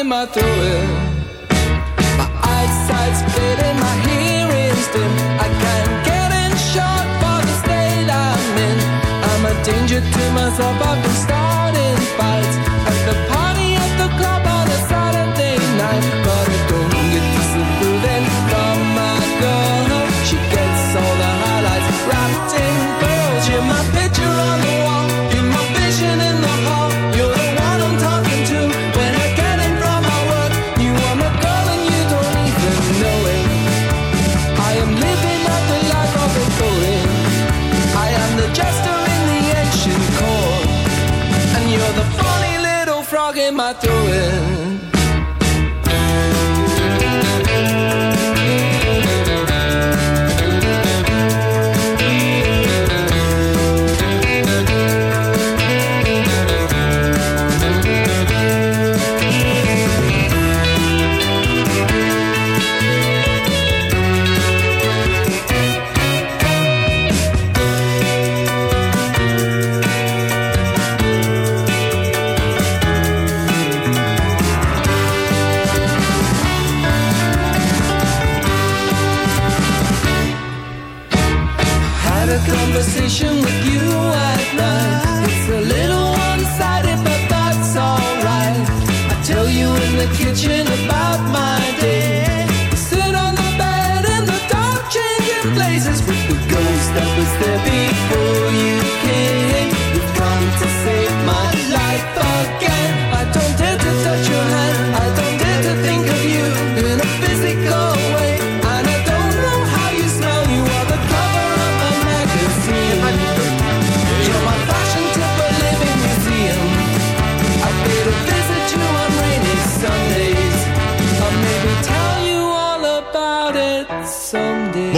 K: little frog in my eyesight's and my hearing's dim. I can't get in shot for the state I'm in. I'm a danger to myself. I've been starting fights at the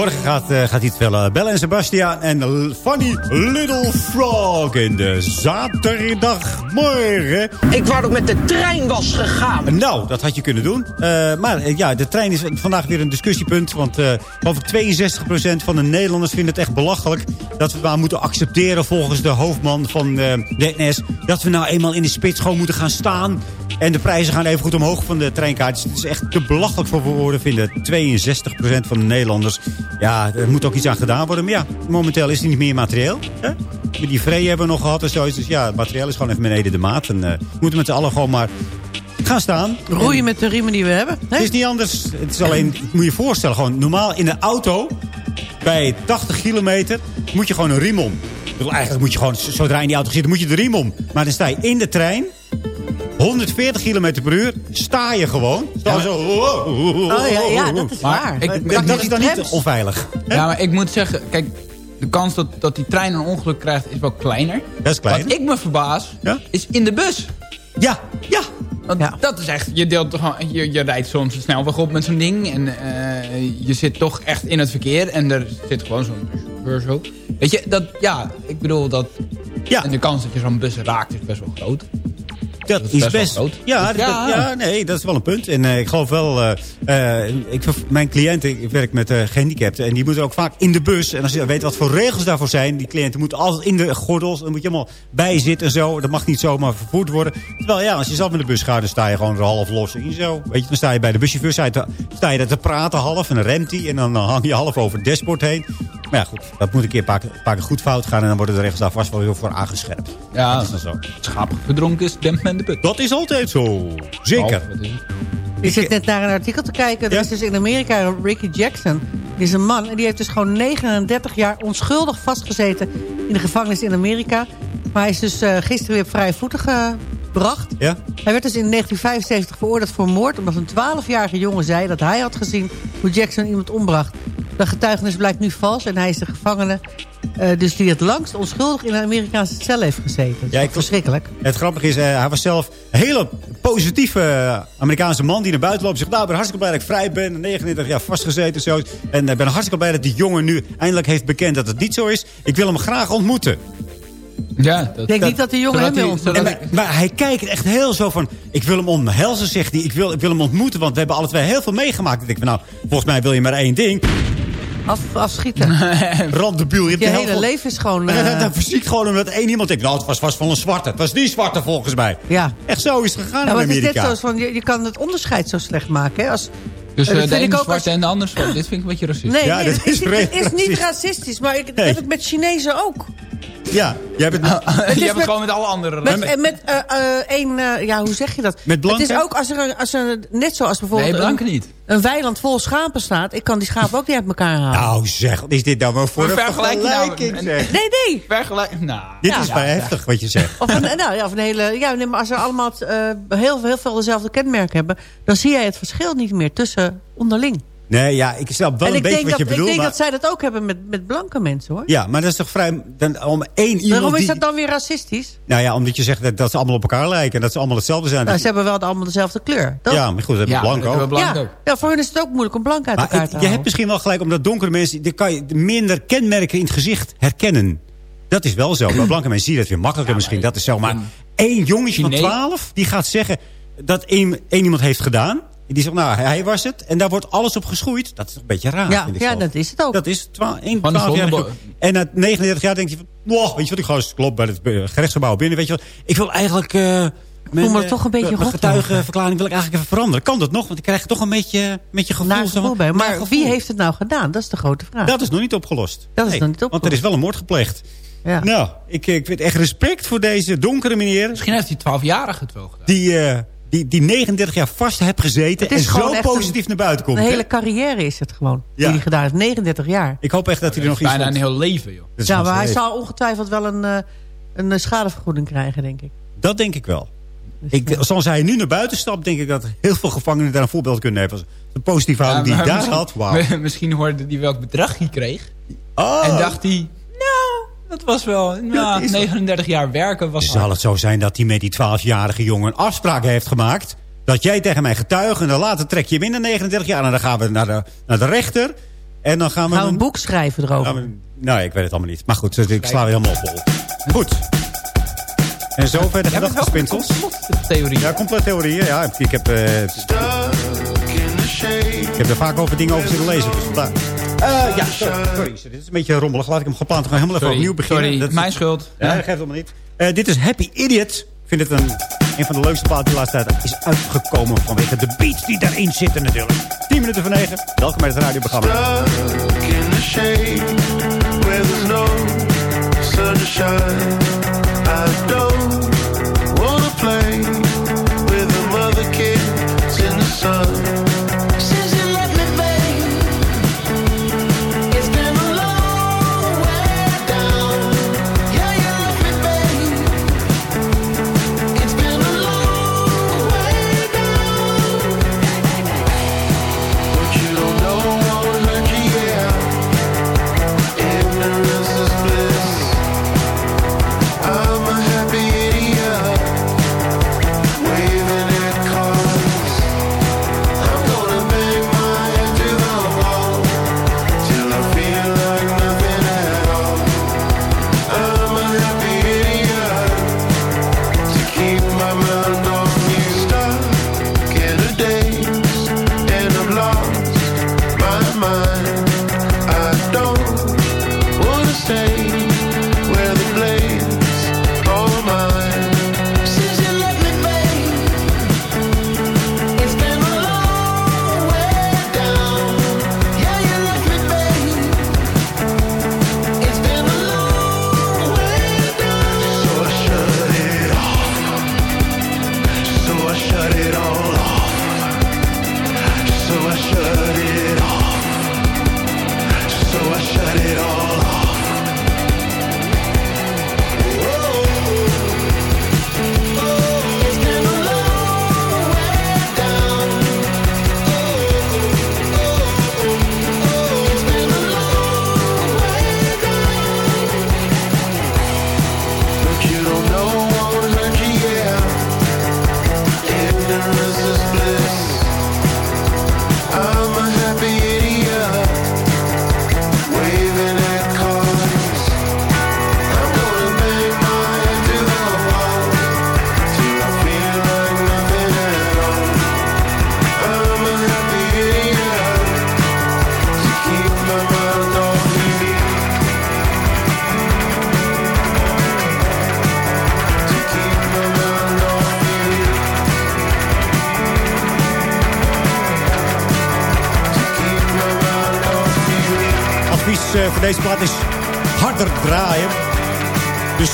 F: Morgen gaat, eh, gaat het vellen. En Sebastian en Funny Little Frog in de zaterdagmorgen.
E: Ik wou ook met de trein was gegaan.
F: Nou, dat had je kunnen doen. Eh, maar eh, ja, de trein is vandaag weer een discussiepunt. Want eh over 62% van de Nederlanders vinden het echt belachelijk... dat we maar moeten accepteren volgens de hoofdman van eh, de NS... dat we nou eenmaal in de spits gewoon moeten gaan staan... En de prijzen gaan even goed omhoog van de treinkaartjes. Het is echt te belachelijk voor woorden, vinden 62% van de Nederlanders. Ja, er moet ook iets aan gedaan worden. Maar ja, momenteel is het niet meer materieel. Hè? Die vrede hebben we nog gehad en zo. Dus ja, het materieel is gewoon even beneden de maat. En eh, we moeten met z'n allen gewoon maar gaan staan.
G: Roeien met de riemen die we hebben. hè?
F: Het is niet anders. Het is alleen, ik moet je voorstellen, gewoon normaal in de auto... bij 80 kilometer moet je gewoon een riem om. Eigenlijk moet je gewoon, zodra je in die auto zit, moet je de riem om. Maar dan sta je in de trein... 140 km per uur, sta je gewoon. Sta zo,
G: Oh ja, ja, dat is
I: Maar
G: waar.
I: ik-
G: Maar-
I: ik-
G: maar
F: dat is dan niet onveilig. hè?
I: Ja, maar ik moet zeggen, kijk, de kans dat, dat die trein een ongeluk krijgt is wel kleiner.
F: Is klein.
I: Wat ik me verbaas, is in de bus.
F: Ja, ja.
I: Want dat is echt, je, deelt je, je rijdt soms snelweg op met zo'n ding. En eh, je zit toch echt in het verkeer. En er zit gewoon zo'n chauffeur zo. Weet je, dat, ja, ik bedoel dat...
F: Ja.
I: En de kans dat je zo'n bus raakt is best wel groot.
F: Dat,
I: is
F: is
I: best wel
F: best.
I: groot.
F: Ja,
I: Dus
F: dat-
I: ja.
F: ja, nee, dat is wel een punt. En eh, ik geloof wel, eh, eh, ik, mijn cliënten, ik werk met eh, gehandicapten. En die moeten ook vaak in de bus. En als je weet wat voor regels daarvoor zijn. Die cliënten moeten altijd in de gordels. Dan moet je allemaal bij zitten en zo. Dat mag niet zomaar vervoerd worden. Terwijl ja, als je zelf met de bus gaat, dan sta je gewoon er half los in zo. Weet je, dan sta je bij de buschauffeur, sta je, te, sta je daar te praten half. En dan remt hij. En dan, dan hang je half over het dashboard heen. Maar ja, goed. Dat moet een keer een paar, een paar keer goed fout gaan. En dan worden de regels daar vast wel weer voor aangescherpt.
I: Ja,
F: Dat is dan zo.
I: Schaap verdronken is, dempt men de put.
F: Dat is altijd zo. Zeker.
I: Het?
G: Ik zit net naar een artikel te kijken. Er is dus in Amerika Ricky Jackson. Die is een man en die heeft dus gewoon 39 jaar onschuldig vastgezeten in de gevangenis in Amerika. Maar hij is dus eh, gisteren weer op vrije voeten gebracht.
F: Ja?
G: Hij werd dus in 1975 veroordeeld voor moord... omdat een 12-jarige jongen zei dat hij had gezien hoe Jackson iemand ombracht. De getuigenis blijkt nu vals en hij is de gevangene... eh, dus die het langst onschuldig in een Amerikaanse cel heeft gezeten.
F: Ja, ik-
G: verschrikkelijk.
F: Het grappige is, eh, hij was zelf een hele positieve eh, Amerikaanse man... die naar buiten loopt en zegt... nou, ik ben hartstikke blij dat ik vrij ben. 39 jaar vastgezeten en zo. En ik ben hartstikke blij dat die jongen nu eindelijk heeft bekend dat het niet zo is. Ik wil hem graag ontmoeten.
I: Ja, dat,
G: Ik denk niet dat die jongen hem wil ontmoeten.
F: En maar, maar hij kijkt echt heel zo van... ik wil hem omhelzen, zegt hij. Ik wil, ik wil hem ontmoeten, want we hebben alle twee heel veel meegemaakt. Ik denk van, nou, volgens mij wil je maar één ding.
G: Af, afschieten.
F: Randebiel. Je,
G: Je
F: de
G: hele leven is gewoon...
F: Maar dat-
G: eh,
F: dat fysiek gewoon omdat één iemand denkt... nou, het was vast van een zwarte. Het was die zwarte volgens mij.
G: Ja.
F: Echt zo is het gegaan
G: Ja,
F: in
G: is net
F: Amerika.
G: zo van, je, je kan het onderscheid zo slecht maken. Hè? Als,
I: Dus
G: dat
I: de ene
G: ik ook
I: zwart
G: als-
I: en de ander zwart. Dit vind ik een beetje racistisch.
G: Nee,
F: Ja,
G: nee,
F: dat
G: het
F: is
G: is, niet, het is niet
F: racistisch.
G: racistisch. Maar ik, dat
F: Nee.
G: heb ik met Chinezen ook.
F: Ja, jij bent...
I: je
G: is
I: hebt het
G: met-
I: gewoon met alle andere
G: Met, en met eh, eh, een, eh, ja, hoe zeg je dat?
F: Met blanken?
G: Het is ook als er, een- als er net zoals bijvoorbeeld
I: Nee, blanken
G: een,
I: niet.
G: een weiland vol schapen staat. Ik kan die schapen ook niet uit elkaar halen.
F: Nou zeg, is dit nou maar voor
I: Maar
F: een
I: vergelijk je nou
F: vergelijking,
I: een-
F: zeg?
G: Nee, nee.
I: Vergelijk, nou.
F: Dit
G: Ja.
F: is wel heftig wat je zegt.
G: Of een, nou, ja, of een hele, ja, nee, maar als ze allemaal eh, heel, heel veel dezelfde kenmerken hebben... dan zie jij het verschil niet meer tussen onderling.
F: Nee, ja, ik snap wel
G: en
F: een beetje wat
G: dat,
F: je bedoelt.
G: ik denk
F: maar,
G: dat zij dat ook hebben met, met blanke mensen, hoor.
F: Ja, maar dat is toch vrij... Dan, om één iemand
G: Waarom is dat dan weer racistisch?
F: Nou ja, omdat je zegt dat, dat ze allemaal op elkaar lijken. En dat ze allemaal hetzelfde zijn.
G: Nou,
F: Dat
G: ze hebben wel allemaal dezelfde kleur. toch?
F: ja, maar goed, dat hebben
I: Ja,
F: blank ook.
I: hebben we blank
G: ja.
I: ook.
G: ja, voor hun is het ook moeilijk om blank uit
F: Maar
G: elkaar
F: het-
G: te
F: je
G: halen.
F: hebt misschien wel gelijk, omdat donkere mensen... die kan je minder kenmerken in het gezicht herkennen. Dat is wel zo. Bij blanke mensen zie je dat weer makkelijker misschien. Dat is zo. Maar één jongetje van 12 die gaat zeggen dat één, één iemand heeft gedaan. Die zegt, nou, hij was het. En daar wordt alles op geschoeid. Dat is toch een beetje raar,
G: ja,
F: vind ik
G: ja
F: zelf.
G: dat is het ook.
F: Dat is 12, één
I: Van de
F: 12 jaar. En na 39 jaar denk je van... Wow, weet je wat, ik ga eens klopt bij het eh, gerechtsgebouw binnen. Weet je wat, ik wil eigenlijk... eh mijn,
G: me
F: eh,
G: toch een beetje
F: mijn
G: rot
F: getuigenverklaring wil ik eigenlijk even veranderen. Kan dat nog? Want ik krijg toch een beetje, met je gevoel...
G: Gevoel bij. Maar
F: gevoel.
G: wie heeft het nou gedaan? Dat is de grote vraag.
F: Dat is nog niet opgelost.
G: Dat is
F: Nee,
G: nog niet
F: Want er
G: opgelost.
F: is wel een moord gepleegd.
G: ja.
F: Nou, ik, ik vind echt respect voor deze donkere meneer...
I: Misschien heeft die 12-jarige het wel gedaan.
F: die, eh, die, die 39 jaar vast heeft gezeten... En zo positief naar buiten komt.
G: Een hele carrière is het gewoon.
F: Ja.
G: Die hij gedaan heeft. 39 jaar.
F: Ik hoop echt dat hij er nog iets
I: Bijna een heel leven, joh.
G: Ja, maar hij zal ongetwijfeld wel een, eh, een eh, schadevergoeding krijgen, denk ik.
F: Dat denk ik wel.
G: Dus,
F: Ik,
G: ja.
F: zoals hij nu naar buiten stapt, denk ik dat heel veel gevangenen daar een voorbeeld kunnen hebben. De positieve houding die hij daar had. Wauw.
I: Misschien hoorde hij welk bedrag hij kreeg.
F: Oh,
I: En dacht hij, nou, dat was wel... Nou,
F: is-
I: 39 jaar werken was
F: zal
I: hard.
F: het zo zijn dat hij met die 12-jarige jongen een afspraak heeft gemaakt... dat jij tegen mij getuigt en dan later trek je hem in naar 39 jaar... en dan gaan we naar de, naar de rechter... En dan gaan we...
G: Gaan we een boek schrijven erover?
F: we- nou, ik weet het allemaal niet. Maar goed, ik sla weer helemaal op. Goed. En zover de gedachtespinsels.
I: Theorie.
F: Ja, complete theorieën. Ja, ik heb, eh, ik heb er vaak over dingen over zitten lezen. Dus vandaar. Eh, ja, sorry. Dit is een beetje rommelig. Laat ik hem gepland gewoon helemaal even
I: Sorry,
F: opnieuw beginnen.
I: sorry,
F: Dat is-
I: mijn schuld.
F: Ja,
I: Ja.
F: dat geeft helemaal niet. Eh, dit is Happy Idiot. Ik vind het een, een van de leukste platen die de laatste tijd is uitgekomen. Vanwege de beats die daarin zitten natuurlijk. 10 minuten voor 9. Welkom bij het radioprogramma.
M: in the shade where there's no sunshine. I don't wanna play with the other kids in the sun.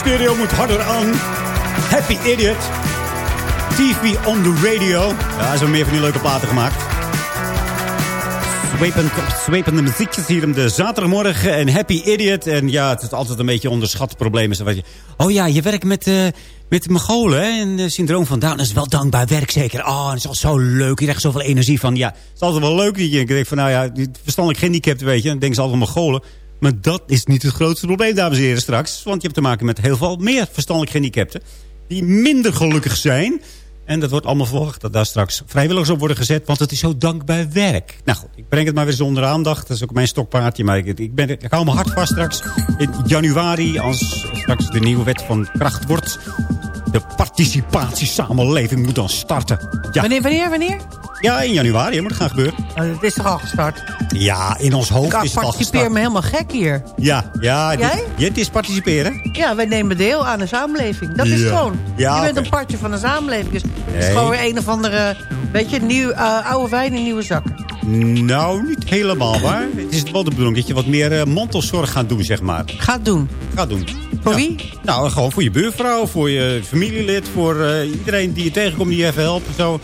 F: Stereo moet harder aan. Happy Idiot. TV on the radio. Ja, hebben meer van die leuke platen gemaakt. Zwepend, zwepende muziekjes hier om de zaterdagmorgen. En Happy Idiot. En ja, het is altijd een beetje onderschat probleem. Is wat je, oh ja, je werkt met, eh met en eh, syndroom van Down. Is wel dankbaar werk zeker. Oh, dat is al zo leuk. Je krijgt zoveel energie van. Ja, het is altijd wel leuk. Je denkt van, nou ja, verstandelijk gehandicapt, weet je. Dan denken ze altijd Mongolen. Maar dat is niet het grootste probleem, dames en heren, straks. Want je hebt te maken met heel veel meer verstandelijk gehandicapten. Die minder gelukkig zijn. En dat wordt allemaal verwacht dat daar straks vrijwilligers op worden gezet. Want het is zo dankbaar werk. Nou goed, ik breng het maar weer zonder aandacht. Dat is ook mijn stokpaardje. Maar ik, ik, ben, ik hou me hard vast straks. In januari, als straks de nieuwe wet van kracht wordt. De participatiesamenleving moet dan starten. Ja,
G: Wanneer, wanneer, wanneer?
F: ja in januari hè, moet het gaan gebeuren.
G: Oh, het is toch al gestart?
F: Ja, in ons hoofd
G: Ik
F: is het al
G: participeer
F: gestart.
G: me helemaal gek hier.
F: Ja, ja.
G: Jij?
F: Ja, het is participeren.
G: Ja, wij nemen deel aan de samenleving. Dat is gewoon.
F: Ja,
G: je bent een partje van de samenleving. Dus het is gewoon weer een of andere... Weet je, nieuw, eh, oude wijn in nieuwe zakken.
F: Nou, niet helemaal waar. Het is wel de bedoeling dat je wat meer eh, mantelzorg gaat doen, zeg maar.
G: Gaat doen.
F: Gaat doen.
G: Voor
F: Ja.
G: wie?
F: Nou, gewoon voor je buurvrouw, voor je familielid, voor eh, iedereen die je tegenkomt die je even helpt. en Zo.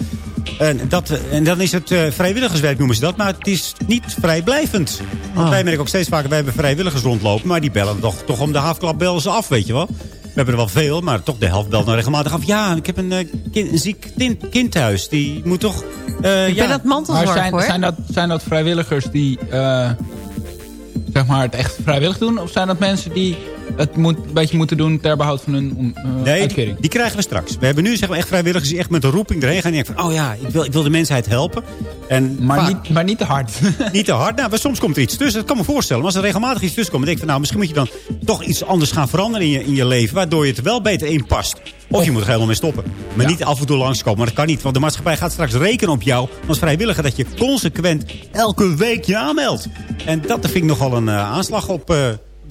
F: En, dat, en dan is het eh, vrijwilligerswerk, noemen ze dat. Maar het is niet vrijblijvend. Want wij merken ook steeds vaker, wij hebben vrijwilligers rondlopen. Maar die bellen toch, toch om de haafklap bellen ze af, weet je wel. We hebben er wel veel, maar toch de helft belt dan regelmatig af. Ja, ik heb een, eh, kind, een ziek kind, kind thuis. Die moet toch... eh,
G: Ik
F: ja.
G: ben dat mantelzorg,
I: Maar zijn,
G: hoor.
I: zijn, dat, zijn dat vrijwilligers die eh, zeg maar het echt vrijwillig doen? Of zijn dat mensen die het moet, een beetje moeten doen ter behoud van hun eh,
F: Nee,
I: uitkering?
F: die, die krijgen we straks. We hebben nu zeg maar, echt vrijwilligers die echt met een roeping erheen gaan. En denken van, oh ja, ik wil, ik wil de mensheid helpen. En
I: Maar,
F: vaak-
I: niet, maar niet te hard.
F: niet te hard. Nou, maar soms komt er iets tussen. Dat kan me voorstellen. Maar als er regelmatig iets tussen komt, dan denk ik van, nou, misschien moet je dan toch iets anders gaan veranderen in je, in je leven. Waardoor je het wel beter in past. Of je moet er helemaal mee stoppen. Maar niet af en toe langskomen. Maar dat kan niet. Want de maatschappij gaat straks rekenen op jou als vrijwilliger. Dat je consequent elke week je aanmeldt. En dat vind ik nogal een eh, aanslag op eh,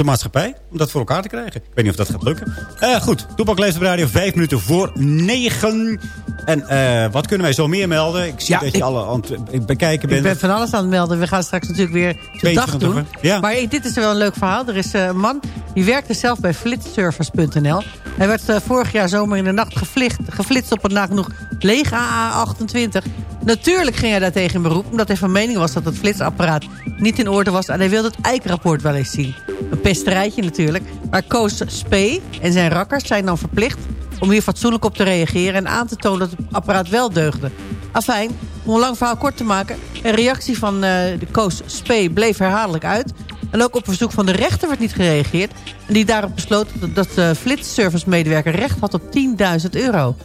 F: de maatschappij. Om dat voor elkaar te krijgen. Ik weet niet of dat gaat lukken. Eh, goed, Toepak leeft op radio. Vijf minuten voor negen. En eh, wat kunnen wij zo meer melden? Ik zie
G: Ja,
F: dat je
G: ik-
F: alle aan het bekijken bent.
G: Ik ben van alles aan het melden. We gaan straks natuurlijk weer de dag doen.
F: Ja.
G: Maar dit is wel een leuk verhaal. Er is eh, een man die werkte zelf bij flitservice.nl. Hij werd eh, vorig jaar zomer in de nacht geflicht, geflitst op een nagenoeg lege AA28. Natuurlijk ging hij daartegen in beroep. Omdat hij van mening was dat het flitsapparaat niet in orde was. En hij wilde het eikrapport wel eens zien. Een pesterijtje natuurlijk. Maar Koos Spee en zijn rakkers zijn dan verplicht om hier fatsoenlijk op te reageren... en aan te tonen dat het apparaat wel deugde. Afijn, om een lang verhaal kort te maken... een reactie van eh, de Koos Spee bleef herhaaldelijk uit... en ook op verzoek van de rechter werd niet gereageerd... en die daarop besloot dat, de flitsservice-medewerker recht had op 10.000 euro.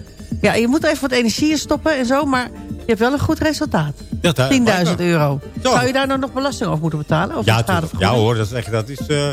G: Ja, je moet even wat energie in stoppen en zo... maar je hebt wel een goed resultaat.
F: Dat, eh,
G: 10.000 euro.
F: Zo.
G: Zou je daar nou nog belasting over moeten betalen? Of
F: Ja, ja hoor, dat is, echt, dat is eh,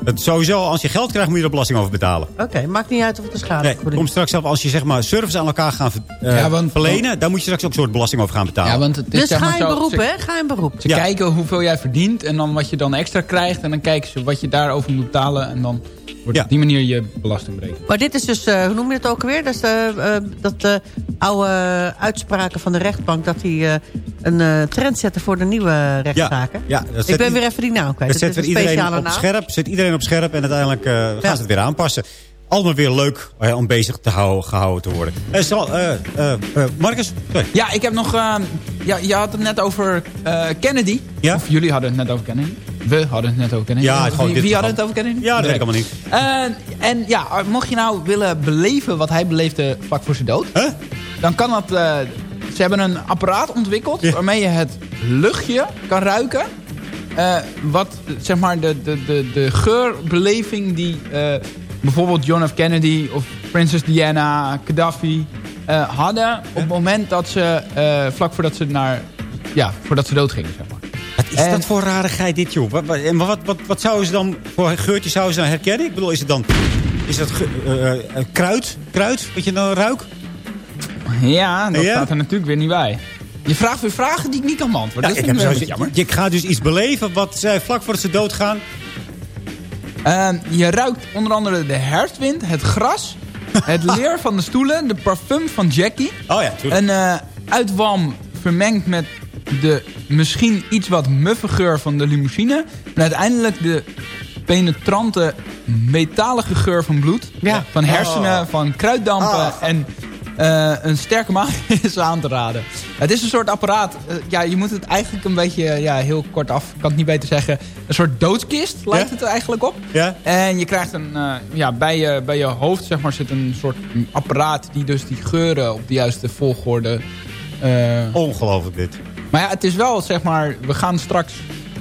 F: dat sowieso, als je geld krijgt moet je er belasting over betalen.
G: Oké, maakt niet uit of het een
F: Nee,
G: schadevergoeding
F: kom straks zelf als je zeg maar service aan elkaar gaat eh,
I: Ja, want-
F: verlenen, dan moet je straks ook een soort belasting over gaan betalen.
I: Ja, want het is
G: Dus
I: zeg maar
G: ga in beroep,
I: ze-
G: hè? Ga in beroep.
I: Ze kijken hoeveel jij verdient en dan wat je dan extra krijgt. En dan kijken ze wat je daarover moet betalen. En dan wordt op die manier je belasting berekend.
G: Maar dit is dus, eh, hoe noem je het ook alweer? Dat is de, eh, dat de oude uitspraken van de rechtbank... dat die eh, een eh, trend zetten voor de nieuwe rechtszaken.
F: ja, dat
G: Ik ben weer even die naam kwijt.
F: Dat zet weer
G: een
F: iedereen
G: speciale
F: op
G: naam.
F: scherp, zet iedereen op scherp en uiteindelijk eh, gaan ze het weer aanpassen. Allemaal weer leuk eh, om bezig te houden, gehouden te worden. Eh, zal, eh, eh, eh, Marcus? Sorry.
I: Ja, ik heb nog... ja, je had het net over Kennedy. Of jullie hadden het net over Kennedy. We hadden het net over Kennedy.
F: Ja,
I: wie wie hadden het over Kennedy?
F: Ja, dat weet ik allemaal niet.
I: Eh, en ja, mocht je nou willen beleven wat hij beleefde vlak voor zijn dood... dan kan dat... ze hebben een apparaat ontwikkeld waarmee je het luchtje kan ruiken... Eh, wat zeg maar de, de, de, de geurbeleving die bijvoorbeeld John F. Kennedy of Princess Diana, Gaddafi eh, hadden op het moment dat ze eh, vlak voordat ze naar ja voordat ze doodgingen zeg maar.
F: Wat is dat voor rarigheid dit, joh? Wat, wat, en wat, wat, wat zouden ze dan voor geurtje zouden ze dan herkennen? Ik bedoel, is het dan is dat eh, kruid? Kruid? Wat je dan ruikt?
I: Ja, dat
F: Ja?
I: staat er natuurlijk weer niet bij. Je vraagt weer vragen die ik niet kan beantwoorden.
F: Ja,
I: dat
F: ik
I: vind ik
F: zo,
I: wel jammer.
F: je gaat dus iets beleven wat zij vlak voordat ze doodgaan.
I: Eh, je ruikt onder andere de herfstwind, het gras, het leer van de stoelen, de parfum van Jackie.
F: Oh ja,
I: Een eh, uitwam vermengd met de misschien iets wat muffe geur van de limousine. En uiteindelijk de penetrante metalige geur van bloed. Van hersenen,
G: Oh.
I: van kruiddampen
G: Ah.
I: en eh, een sterke maag is aan te raden. Het is een soort apparaat. eh, ja, je moet het eigenlijk een beetje, ja, heel kort af, ik kan het niet beter zeggen. Een soort doodskist lijkt het er eigenlijk op.
F: Ja?
I: En je krijgt een, eh, ja, bij je, bij je hoofd zeg maar, zit een soort apparaat die dus die geuren op de juiste volgorde... eh,
F: Ongelooflijk dit.
I: maar ja, het is wel, zeg maar, we gaan straks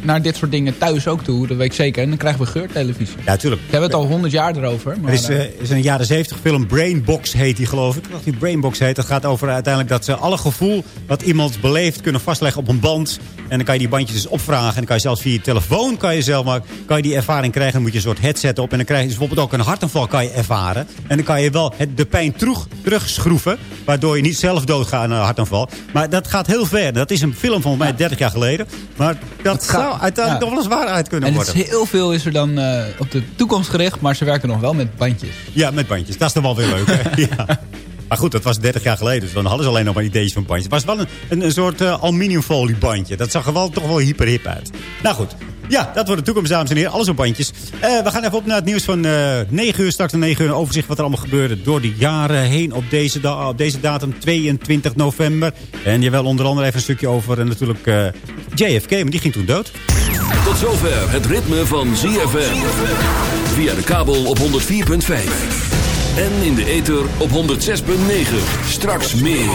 I: naar dit soort dingen thuis ook toe, dat weet ik zeker. En dan krijgen we geurtelevisie.
F: Ja, tuurlijk.
I: We hebben het al honderd jaar erover. Maar,
F: Er is,
I: eh,
F: is een jaren 70 film Brainbox heet die geloof ik. Ik dacht die Brainbox heet. Dat gaat over uiteindelijk dat ze alle gevoel wat iemand beleeft kunnen vastleggen op een band. En dan kan je die bandjes dus opvragen. En dan kan je zelfs via je telefoon kan je zelf maar, kan je die ervaring krijgen. Dan moet je een soort headset op. En dan krijg je dus bijvoorbeeld ook een hartaanval kan je ervaren. En dan kan je wel het, de pijn terug, terugschroeven. Waardoor je niet zelf doodgaat aan een hartaanval. Maar dat gaat heel ver. Dat is een film van mij 30 jaar geleden. Maar dat zou uiteindelijk nog wel eens waarheid kunnen
I: en
F: worden.
I: is heel veel is er dan eh, op de toekomst gericht, maar ze werken nog wel met bandjes.
F: Ja, met bandjes. Dat is dan wel weer leuk. Hè? ja. Maar goed, dat was 30 jaar geleden. Dus dan hadden ze alleen nog maar ideeën van bandjes. Het was wel een, een, een soort eh, aluminiumfoliebandje. Dat zag er wel, toch wel hyper hip uit. Nou goed. Ja, dat wordt de toekomst, dames en heren. Alles op bandjes. Eh, we gaan even op naar het nieuws van eh 9 uur. Straks om 9 uur een overzicht wat er allemaal gebeurde door de jaren heen op deze, op deze datum 22 november. En je wel onder andere even een stukje over en natuurlijk eh, JFK, maar die ging toen dood.
B: Tot zover het ritme van ZFM. Via de kabel op 104.5. En in de ether op 106.9. Straks meer.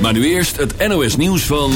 B: Maar nu eerst het NOS nieuws van...